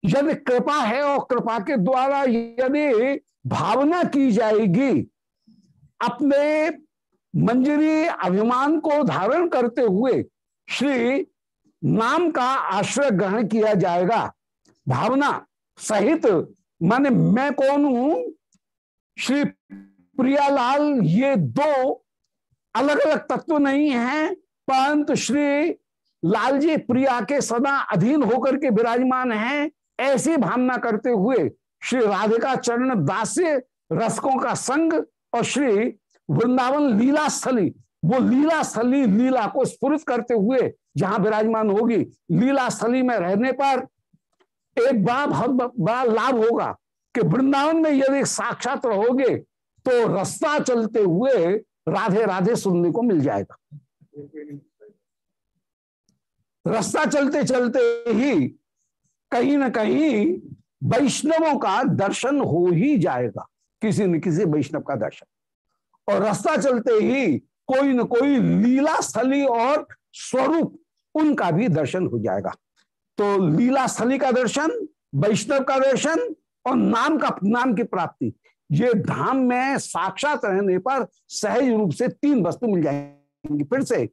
यदि कृपा है और कृपा के द्वारा यदि भावना की जाएगी। अपने मंजरी अभिमान को धारण करते हुए श्री नाम का आश्रय ग्रहण किया जाएगा। भावना सहित माने मैं कौन हूँ? श्री प्रियालाल, ये दो अलग अलग तत्व नहीं हैं, परंतु श्री लाल जी प्रिया के सदा अधीन होकर के विराजमान हैं, ऐसी भावना करते हुए श्री राधिका चरण दास्य रसकों का संग और श्री वृंदावन लीला स्थली वो लीला स्थली लीला को स्फुरित करते हुए जहाँ विराजमान होगी लीला स्थली में रहने पर एक बड़ा बहुत बड़ा लाभ होगा कि वृंदावन में यदि साक्षात रहोगे तो रास्ता चलते हुए राधे राधे सुनने को मिल जाएगा। रास्ता चलते चलते ही कहीं ना कहीं वैष्णवों का दर्शन हो ही जाएगा, किसी न किसी वैष्णव का दर्शन। और रास्ता चलते ही कोई न कोई लीला स्थली और स्वरूप उनका भी दर्शन हो जाएगा। तो लीला स्थली का दर्शन, वैष्णव का दर्शन और नाम का, नाम की प्राप्ति, ये धाम में साक्षात रहने पर सहज रूप से तीन वस्तु मिल जाएँगी। फिर से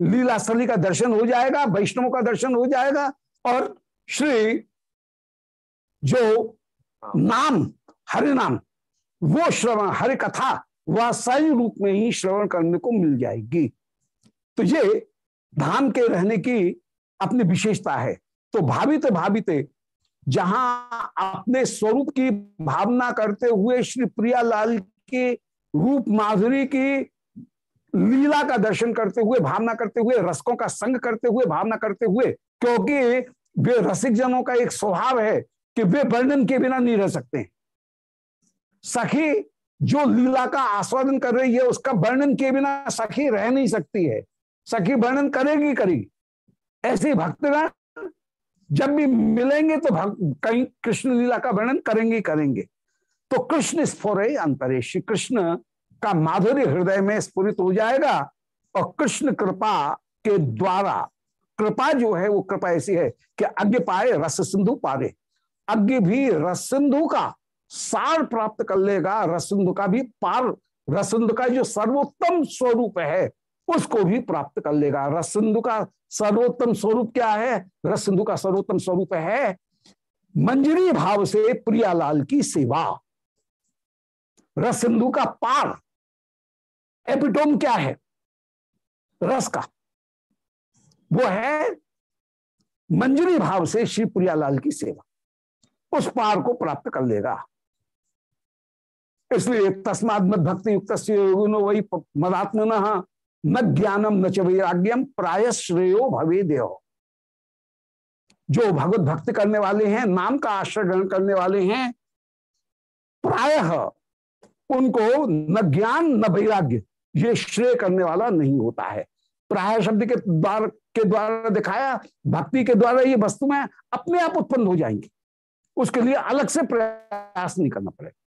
लीला स्थली का दर्शन हो जाएगा, वैष्णव का दर्शन हो जाएगा और श्री जो नाम हरि नाम वो श्रवण हरि कथा वह सही रूप में ही श्रवण करने को मिल जाएगी। तो ये धाम के रहने की अपनी विशेषता है। तो भावित भावित जहाँ अपने स्वरूप की भावना करते हुए श्री प्रियालाल के रूप माधुरी की लीला का दर्शन करते हुए भावना करते हुए रसकों का संग करते हुए भावना करते हुए क्योंकि वे रसिक जनों का एक स्वभाव है कि वे वर्णन के बिना नहीं रह सकते। सखी, जो लीला का आस्वादन कर रही है, उसका वर्णन के बिना सखी रह नहीं सकती है। सखी वर्णन करेगी करेगी ऐसे भक्तगण, जब भी मिलेंगे तो कहीं कृष्ण लीला का वर्णन करेंगे करेंगे। तो कृष्ण स्फोरे अंतरे, श्री कृष्ण का माधुर्य हृदय में स्फुरित हो जाएगा और कृष्ण कृपा के द्वारा, कृपा जो है, वो कृपा ऐसी है कि अज्ञ पाए रस सिंधु पारे। अज्ञ भी रस सिंधु का सार प्राप्त कर लेगा। रस सिंधु का भी पार रस सिंधु का जो सर्वोत्तम स्वरूप है, उसको भी प्राप्त कर लेगा। रस सिंधु का सर्वोत्तम स्वरूप क्या है? रस सिंधु का सर्वोत्तम स्वरूप है मंजरी भाव से प्रियालाल की सेवा। रस सिंधु का पार, एपिटोम क्या है? रस का। वो है मंजरी भाव से श्री प्रियालाल की सेवा। उस पार को प्राप्त कर लेगा। इसलिए तस्माद मद भक्ति युक्त वही मदात्म न ज्ञानम न च वैराग्यम प्राय श्रेयो भवे देव जो भगवत भक्ति करने वाले हैं, नाम का आश्रय ग्रहण करने वाले हैं, प्रायः उनको न ज्ञान न वैराग्य, ये श्रेय करने वाला नहीं होता है। प्राय शब्द के द्वार के द्वारा दिखाया, भक्ति के द्वारा ये वस्तुएँ अपने आप उत्पन्न हो जाएँगी। उसके लिए अलग से प्रयास नहीं करना पड़ेगा।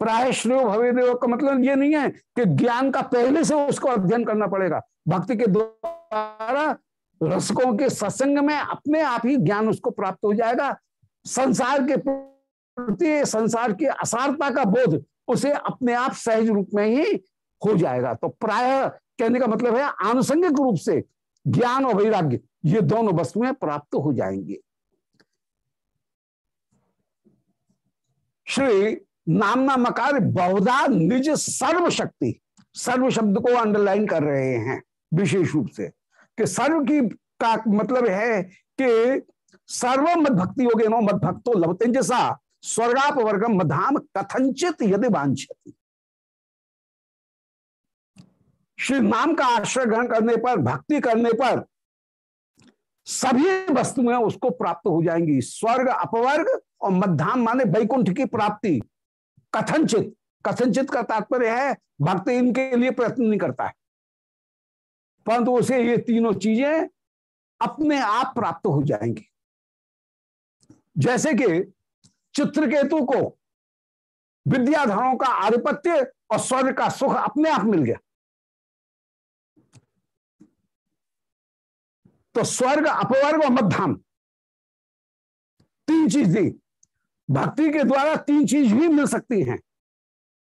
प्राय श्रेय भवे देव का मतलब ये नहीं है कि ज्ञान का पहले से उसको अध्ययन करना पड़ेगा। भक्ति के द्वारा रसकों के सत्संग में अपने आप ही ज्ञान उसको प्राप्त हो जाएगा। संसार के प्रति, संसार की असारता का बोध उसे अपने आप सहज रूप में ही हो जाएगा। तो प्राय कहने का मतलब है आनुषंगिक रूप से ज्ञान और वैराग्य, ये दोनों वस्तुएँ प्राप्त हो जाएँगे। श्री नामना मकार बहुधा निज सर्व शक्ति सर्व शब्द को अंडरलाइन कर रहे हैं, विशेष रूप से। कि सर्व की का मतलब है कि सर्व मद भक्ति गए नो मद भक्तो लभते जैसा स्वर्गाप वर्गम मधाम कथंचित यदि श्री नाम का आश्रय ग्रहण करने पर, भक्ति करने पर सभी वस्तुएँ उसको प्राप्त हो जाएँगी। स्वर्ग, अपवर्ग और मध्याम माने वैकुंठ की प्राप्ति। कथनचित। कथनचित का तात्पर्य है, भक्त इनके लिए प्रयत्न नहीं करता है। परंतु उसे ये तीनों चीज़ें अपने आप प्राप्त हो जाएँगी। जैसे कि चित्रकेतु को विद्याधरों का आधिपत्य और स्वर्ग का सुख अपने आप मिल गया। तो स्वर्ग, अपवर्ग और मध्यम तीन चीज़ दी भक्ति के द्वारा तीन चीज़ भी मिल सकती हैं।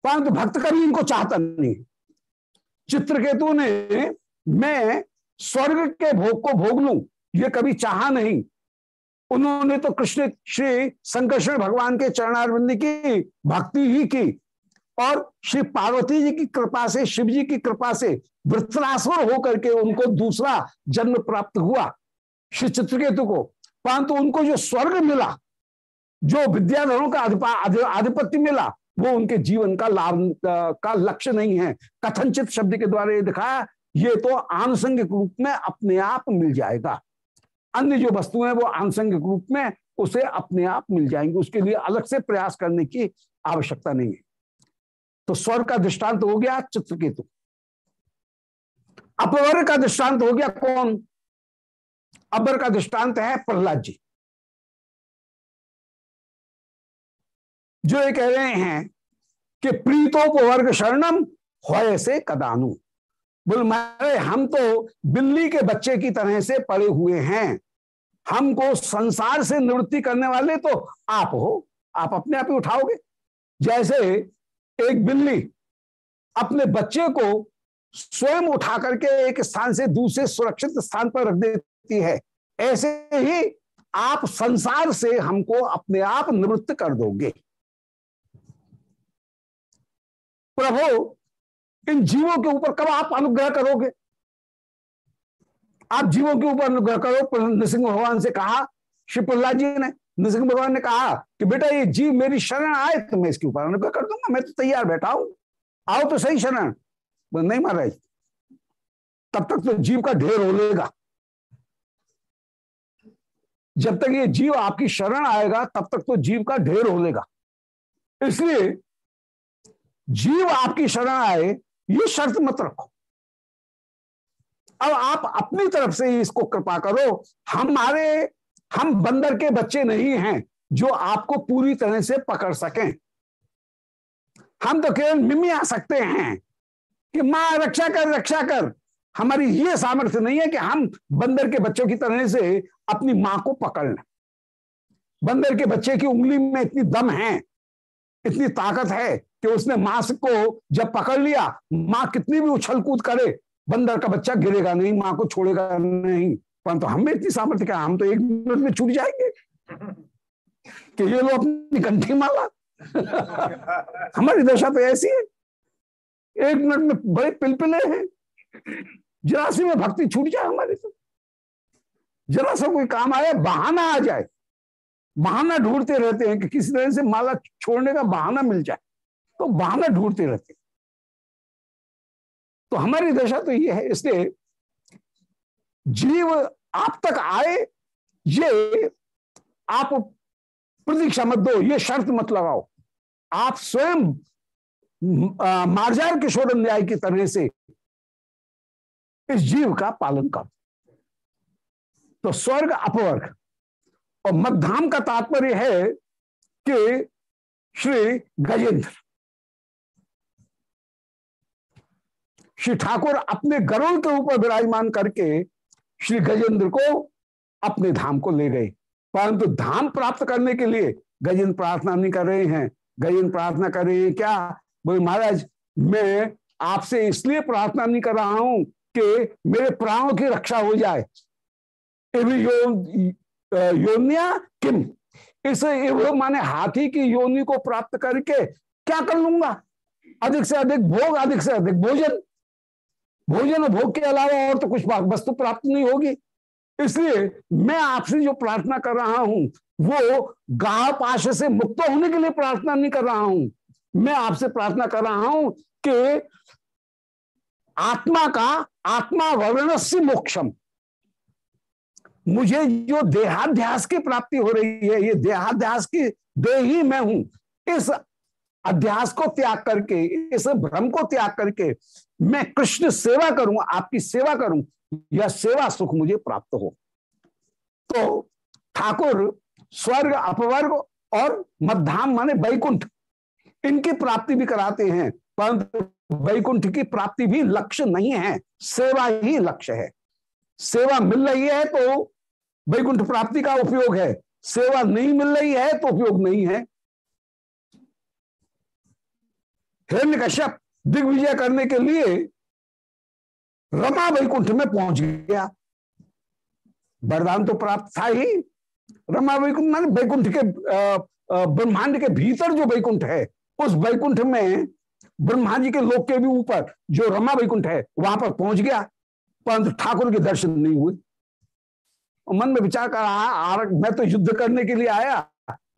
परंतु भक्त कभी इनको चाहता नहीं। चित्रकेतु ने, मैं स्वर्ग के भोग को भोग लू, ये कभी चाहा नहीं। उन्होंने तो कृष्ण श्री संकर्षण भगवान के चरणारविंद की भक्ति ही की और श्री पार्वती जी की कृपा से, शिव जी की कृपा से वृत्रासुर होकर के उनको दूसरा जन्म प्राप्त हुआ श्री चित्रकेतु को। परंतु उनको जो स्वर्ग मिला जो विद्याधरों का आधिपत्य मिला, वो उनके जीवन का लाभ का लक्ष्य नहीं है। कथनचित शब्द के द्वारा ये दिखाया, ये तो आनुषंगिक रूप में अपने आप मिल जाएगा। अन्य जो वस्तुएँ हैं, वो आनुषंगिक रूप में उसे अपने आप मिल जाएँगे। उसके लिए अलग से प्रयास करने की आवश्यकता नहीं है। तो स्वर का दृष्टांत हो गया चित्रकेतु। अपवर का दृष्टांत हो गया कौन? अबर का दृष्टांत है प्रहलाद जी। जो ये कह रहे हैं कि प्रीतो को वर्ग शरणम हो से कदानु। बोल, मारे, हम तो बिल्ली के बच्चे की तरह से पड़े हुए हैं। हमको संसार से निवृत्ति करने वाले तो आप हो। आप अपने आप ही उठाओगे। जैसे एक बिल्ली अपने बच्चे को स्वयं उठा करके एक स्थान से दूसरे सुरक्षित स्थान पर रख देती है। ऐसे ही आप संसार से हमको अपने आप निवृत्त कर दोगे। प्रभु, इन जीवों के ऊपर कब आप अनुग्रह करोगे? आप जीवों के ऊपर अनुग्रह करो नृसिंह भगवान से कहा, श्री प्रहलाद जी ने, नृसिंह भगवान ने कहा कि बेटा, ये जीव मेरी शरण आए तो मैं इसके ऊपर अनुग्रह कर दूँगा, मैं तो तैयार बैठा हूँ। आओ तो सही शरण। नहीं महाराज, तब तक तो जीव का ढेर हो लेगा जब तक ये जीव आपकी शरण आएगा, तब तक तो जीव का ढेर हो लेगा इसलिए जीव आपकी शरण आए, ये शर्त मत रखो। अब आप अपनी तरफ़ से ही इसको कृपा करो, हमारे, हम बंदर के बच्चे नहीं हैं जो आपको पूरी तरह से पकड़ सकें। हम तो केवल मिमी आ सकते हैं कि माँ, रक्षा कर रक्षा कर। हमारी ये सामर्थ्य नहीं है कि हम बंदर के बच्चों की तरह से अपनी माँ को पकड़ लें। बंदर के बच्चे की उंगली में इतनी दम है इतनी ताकत है कि उसने माँ को जब पकड़ लिया, माँ कितनी भी उछल कूद करे, बंदर का बच्चा गिरेगा नहीं, माँ को छोड़ेगा नहीं। परंतु तो हमें इतनी सामर्थ्य क्या, हम तो एक मिनट में छूट जाएँगे। कि ये लोग अपनी कंठी माला। [laughs] हमारी दशा तो ऐसी है। एक मिनट में बड़े पिलपिले हैं। जरासी में भक्ति छूट जाए हमारी तो। जरा सा कोई काम आए, बहाना आ जाए। बहाना ढूंढते रहते हैं कि किसी तरह से माला छोड़ने का बहाना मिल जाए। तो बहाना ढूंढते रहते हैं। तो हमारी दशा तो ये है, इसलिए जीव आप तक आए, ये आप प्रतीक्षा मत दो, ये शर्त मत लगाओ। आप स्वयं मार्जार किशोर न्याय की तरह से इस जीव का पालन करो। तो स्वर्ग अपवर्ग। और मध्याम का तात्पर्य है कि श्री गजेंद्र, श्री ठाकुर अपने गरुड़ के ऊपर विराजमान करके श्री गजेंद्र को अपने धाम को ले गए। परंतु धाम प्राप्त करने के लिए गजेंद्र प्रार्थना नहीं कर रहे हैं। गजेंद्र प्रार्थना कर रहे हैं क्या? बोले, महाराज, मैं आपसे इसलिए प्रार्थना नहीं कर रहा हूँ कि मेरे प्राणों की रक्षा हो जाए। योनिया किम? इस माने हाथी की योनि को प्राप्त करके क्या कर लूँगा? अधिक से अधिक भोग, अधिक से अधिक भोजन। भोजन और भोग के अलावा और तो कुछ वस्तु प्राप्त नहीं होगी। इसलिए मैं आपसे जो प्रार्थना कर रहा हूँ, वो गाह पाश से मुक्त होने के लिए प्रार्थना नहीं कर रहा हूँ। मैं आपसे प्रार्थना कर रहा हूँ कि आत्मा का आत्मा वर्ण से मोक्षम। मुझे जो देहाध्यास की प्राप्ति हो रही है, ये देहाध्यास की दे ही मैं हूँ। इस अध्यास को त्याग करके, इस भ्रम को त्याग करके मैं कृष्ण सेवा करूँ, आपकी सेवा करूँ, यह सेवा सुख मुझे प्राप्त हो। तो ठाकुर, स्वर्ग, अपवर्ग और मध्याम माने वैकुंठ, इनकी प्राप्ति भी कराते हैं, परंतु वैकुंठ की प्राप्ति भी लक्ष्य नहीं है, सेवा ही लक्ष्य है। सेवा मिल रही है तो वैकुंठ प्राप्ति का उपयोग है। सेवा नहीं मिल रही है तो उपयोग नहीं है। हिरण्य कश्यप दिग्विजय करने के लिए रमा वैकुंठ में पहुँच गया। वरदान तो प्राप्त था ही। रमा वैकुंठ मान वैकुंठ के ब्रह्मांड के भीतर जो वैकुंठ है, उस वैकुंठ में ब्रह्मा जी के लोक के भी ऊपर जो रमा वैकुंठ है, वहाँ पर पहुँच गया। परंतु ठाकुर के दर्शन नहीं हुए। मन में विचार कर रहा आर मैं तो युद्ध करने के लिए आया।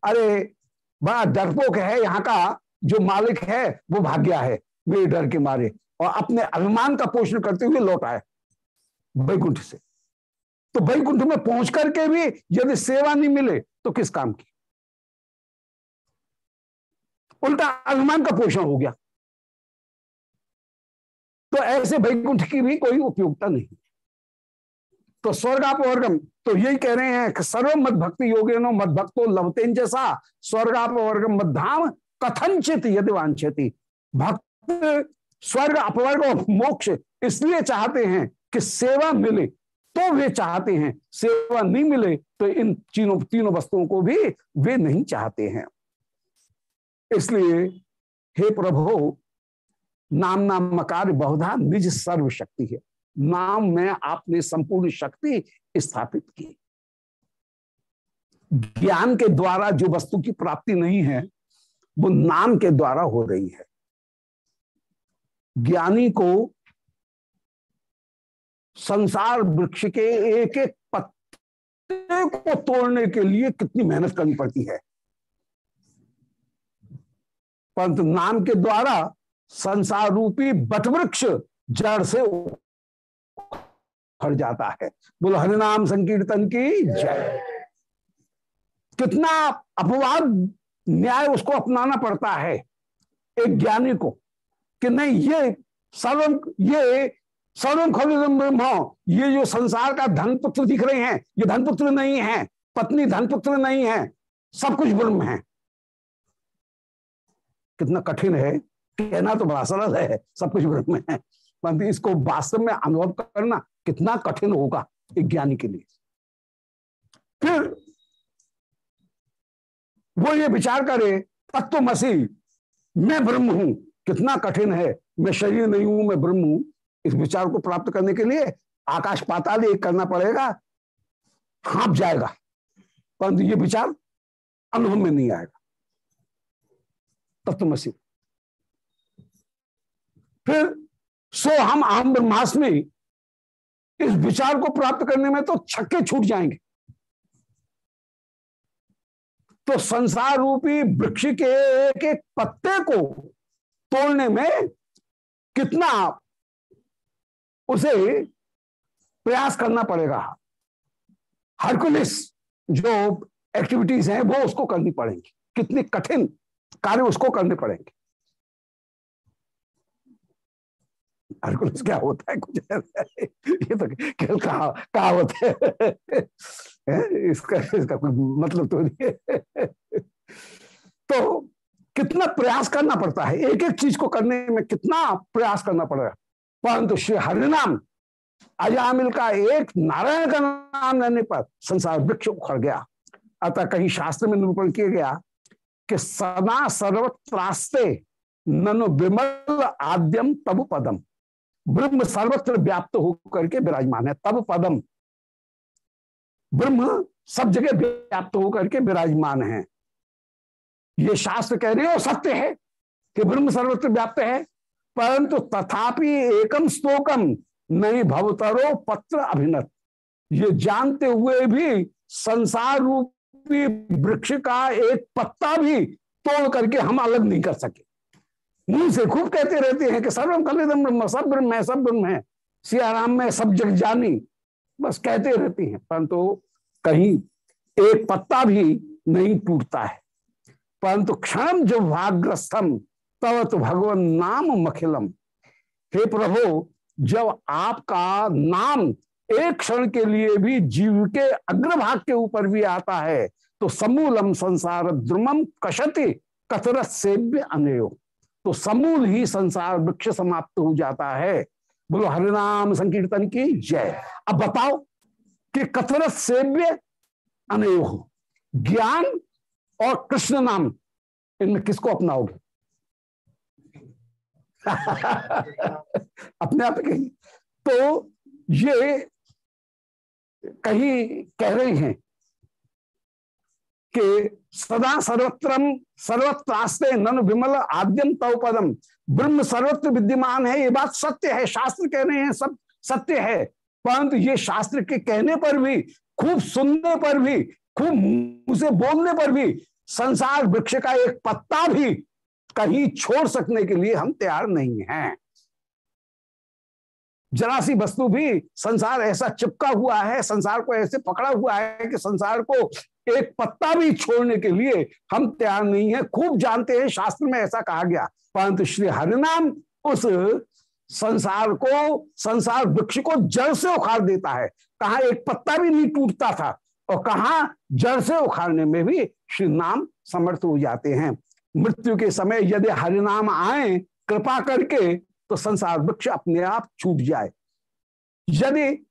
अरे, बड़ा डरपोक है यहाँ का, जो मालिक है, वो भाग गया है, मेरे डर के मारे। और अपने अभिमान का पोषण करते हुए लौट आए वैकुंठ से। तो बैकुंठ में पहुँच करके भी यदि सेवा नहीं मिले तो किस काम की? उल्टा अभिमान का पोषण हो गया। तो ऐसे वैकुंठ की भी कोई उपयोगिता नहीं। तो स्वर्गापवर्गम तो यही कह रहे हैं कि सर्व मद भक्ति योगे नो मद भक्तो लवतेन जैसा स्वर्गापवर्गम मध्याम कथनचित यदि वांछती भक्त स्वर्ग, अपवर्ग और मोक्ष इसलिए चाहते हैं कि सेवा मिले तो वे चाहते हैं। सेवा नहीं मिले तो इन तीनों तीनों वस्तुओं को भी वे नहीं चाहते हैं। इसलिए हे प्रभु नाम नाम मकार बहुधा निज सर्व शक्ति है। नाम में आपने संपूर्ण शक्ति स्थापित की। ज्ञान के द्वारा जो वस्तु की प्राप्ति नहीं है, वो नाम के द्वारा हो रही है। ज्ञानी को संसार वृक्ष के एक एक पत्ते को तोड़ने के लिए कितनी मेहनत करनी पड़ती है। परंतु नाम के द्वारा संसार रूपी बटवृक्ष जड़ से हर जाता है। बोलो हरिनाम संकीर्तन की जय। कितना अपवाद न्याय उसको अपनाना पड़ता है एक ज्ञानी को कि नहीं, ये सर्वम ये सर्वम खलिदम ब्रह्म, ये जो संसार का धन पुत्र दिख रहे हैं, ये धन पुत्र नहीं है, पत्नी धन पुत्र नहीं है, सब कुछ ब्रह्म है। कितना कठिन है कहना तो बड़ा सरल है, सब कुछ ब्रह्म है। परंतु इसको वास्तव में अनुभव करना कितना कठिन होगा एक ज्ञानी के लिए। फिर वो ये विचार करे, तत्व मसी मैं ब्रह्म हूँ। कितना कठिन है। मैं शरीर नहीं हूँ, मैं ब्रह्म हूँ। इस विचार को प्राप्त करने के लिए आकाश पाताल एक करना पड़ेगा, हाँप जाएगा। परंतु ये विचार अनुभव में नहीं आएगा। तत्वमसी फिर सो हम आम ब्रह्मास्मि इस विचार को प्राप्त करने में तो छक्के छूट जाएँगे। तो संसार रूपी वृक्ष के एक एक पत्ते को तोड़ने में कितना उसे प्रयास करना पड़ेगा। हरकुलिस जो एक्टिविटीज़ हैं वो उसको करनी पड़ेंगी। कितने कठिन कार्य उसको करने पड़ेंगे। हरकुलिस क्या होता है, कुछ ये तो खेल कहा कहावत है। इसका इसका कोई मतलब तो नहीं तो कितना प्रयास करना पड़ता है एक एक चीज़ को करने में कितना प्रयास करना पड़ेगा परंतु श्री हरिनाम, अजामिल का एक नारायण का नाम लेने पर संसार वृक्ष उखड़ गया। अतः कहीं शास्त्र में निरूपण किया गया कि सदा सर्वत्रास्ते ननु विमल आद्यम तब पदम ब्रह्म सर्वत्र व्याप्त होकर के विराजमान है, तब पदम। ब्रह्म सब जगह व्याप्त होकर के विराजमान है। ये शास्त्र कह रहे हो सत्य है कि ब्रह्म सर्वत्र व्याप्त है, परंतु तथापि एकम स्तोकम नहीं भवतरो पत्र अभिनत। ये जानते हुए भी संसार रूपी वृक्ष का एक पत्ता भी तोड़ करके हम अलग नहीं कर सके। मुँह से खूब कहते रहते हैं कि सर्वम कलिदम ब्रह्म, सब ब्रह्म है, सब ब्रह्म है। सियाराम में सब जग जानी। बस कहते रहती हैं। परंतु कहीं एक पत्ता भी नहीं टूटता है। परंतु क्षण जो भाग्रस्तम तव तो भगवान नाम मखिलम। हे प्रभु, जब आपका नाम एक क्षण के लिए भी जीव के अग्रभाग के ऊपर भी आता है तो समूलम संसार द्रुमम कशति कतरत सेव्य अनयो। तो समूल ही संसार वृक्ष समाप्त हो जाता है। बोलो, हरिनाम संकीर्तन की जय। अब बताओ कि कथरत सेव्य अनयो ज्ञान और कृष्ण नाम, इनमें किसको अपनाओगे? [laughs] अपने आप कहीं तो ये कहीं कह रहे हैं कि सदा सर्वत्रम सर्वत्रास्ते नन विमल आद्यम तव पदम ब्रह्म सर्वत्र विद्यमान है, ये बात सत्य है, शास्त्र कह रहे हैं सब, सत्य है। परंतु ये शास्त्र के कहने पर भी, खूब सुनने पर भी, खूब मुँह से बोलने पर भी, संसार वृक्ष का एक पत्ता भी कहीं छोड़ सकने के लिए हम तैयार नहीं हैं। जरा सी वस्तु भी, संसार ऐसा चिपका हुआ है, संसार को ऐसे पकड़ा हुआ है कि संसार को एक पत्ता भी छोड़ने के लिए हम तैयार नहीं है। खूब जानते हैं, शास्त्र में ऐसा कहा गया। परंतु श्री हरिनाम उस संसार को, संसार वृक्ष को जड़ से उखाड़ देता है। कहा एक पत्ता भी नहीं टूटता था, और कहा जड़ से उखाड़ने में भी श्री नाम समर्थ हो जाते हैं। मृत्यु के समय यदि हरिनाम आए, कृपा करके तो संसार वृक्ष अपने आप छूट जाए। यदि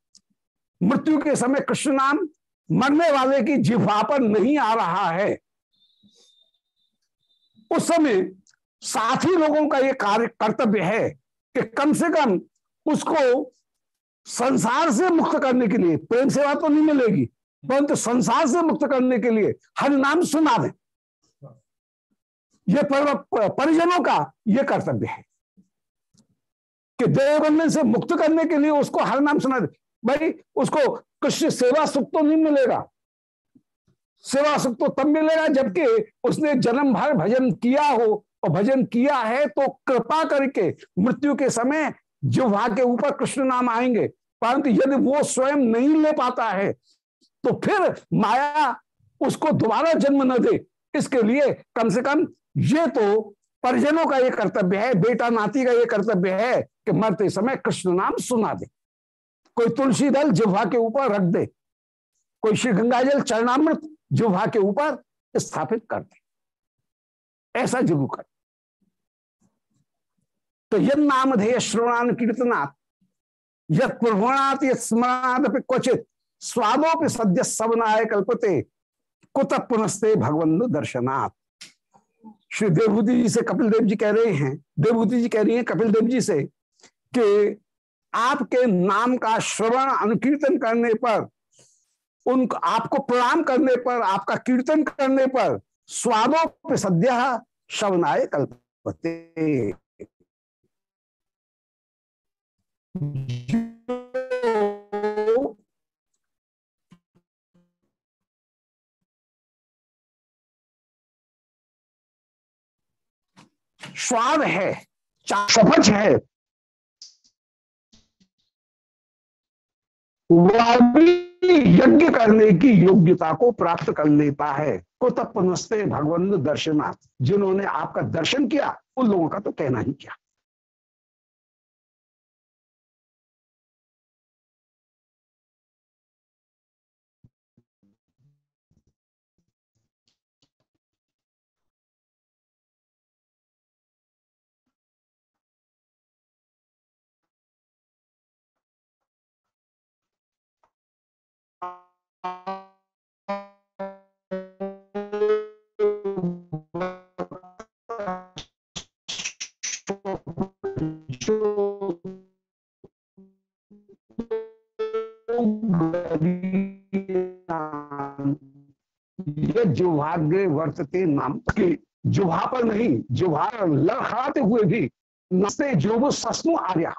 मृत्यु के समय कृष्ण नाम मरने वाले की जिह्वा पर नहीं आ रहा है। उस समय साथी लोगों का यह कार्य कर्तव्य है कि कम से कम उसको संसार से मुक्त करने के लिए, प्रेम सेवा तो नहीं मिलेगी, परंतु संसार से मुक्त करने के लिए हर नाम सुना दे। ये परिजनों का यह कर्तव्य है कि देवबंधन से मुक्त करने के लिए उसको हर नाम सुना दे। भाई, उसको कृष्ण सेवा सुख तो नहीं मिलेगा। सेवा सुख तो तब मिलेगा जबकि उसने जन्म भर भजन किया हो और भजन किया है तो कृपा करके मृत्यु के समय जिह्वा के ऊपर कृष्ण नाम आएँगे। परंतु यदि वो स्वयं नहीं ले पाता है तो फिर माया उसको दोबारा जन्म न दे। इसके लिए कम से कम ये तो परिजनों का ये कर्तव्य है बेटा नाती का ये कर्तव्य है कि मरते समय कृष्ण नाम सुना दे। कोई तुलसी दल जिह्वा के ऊपर रख दे। कोई श्री गंगाजल चरणामृत जिह्वा के ऊपर स्थापित कर दे। ऐसा ज़रूर कर। तो यद नामधेय श्रवणान कीर्तनात् यद प्रभुणात यद स्मरणाद क्वचित, स्वादोपि सद्य सवनाय कल्पते, कुत पुनस्ते भगवंत दर्शनाथ श्री देवभूति जी से कपिल देव जी कह रहे हैं। देवभूति जी कह रही हैं कपिल देव जी से कि आपके नाम का श्रवण, अनुकीर्तन करने पर, उन, आपको प्रणाम करने पर, आपका कीर्तन करने पर स्वादों सद्य शवनाय कल्पते। स्वाद है सपच है वह भी यज्ञ करने की योग्यता को प्राप्त कर लेता है। कुतपनस्ते भगवंत दर्शनाथ जिन्होंने आपका दर्शन किया, उन लोगों का तो कहना ही क्या? जुभाग्य वर्तते नाम के। पर नहीं जुभा लड़खड़ाते हुए भी। नस्ते जो वो ससनु आर्या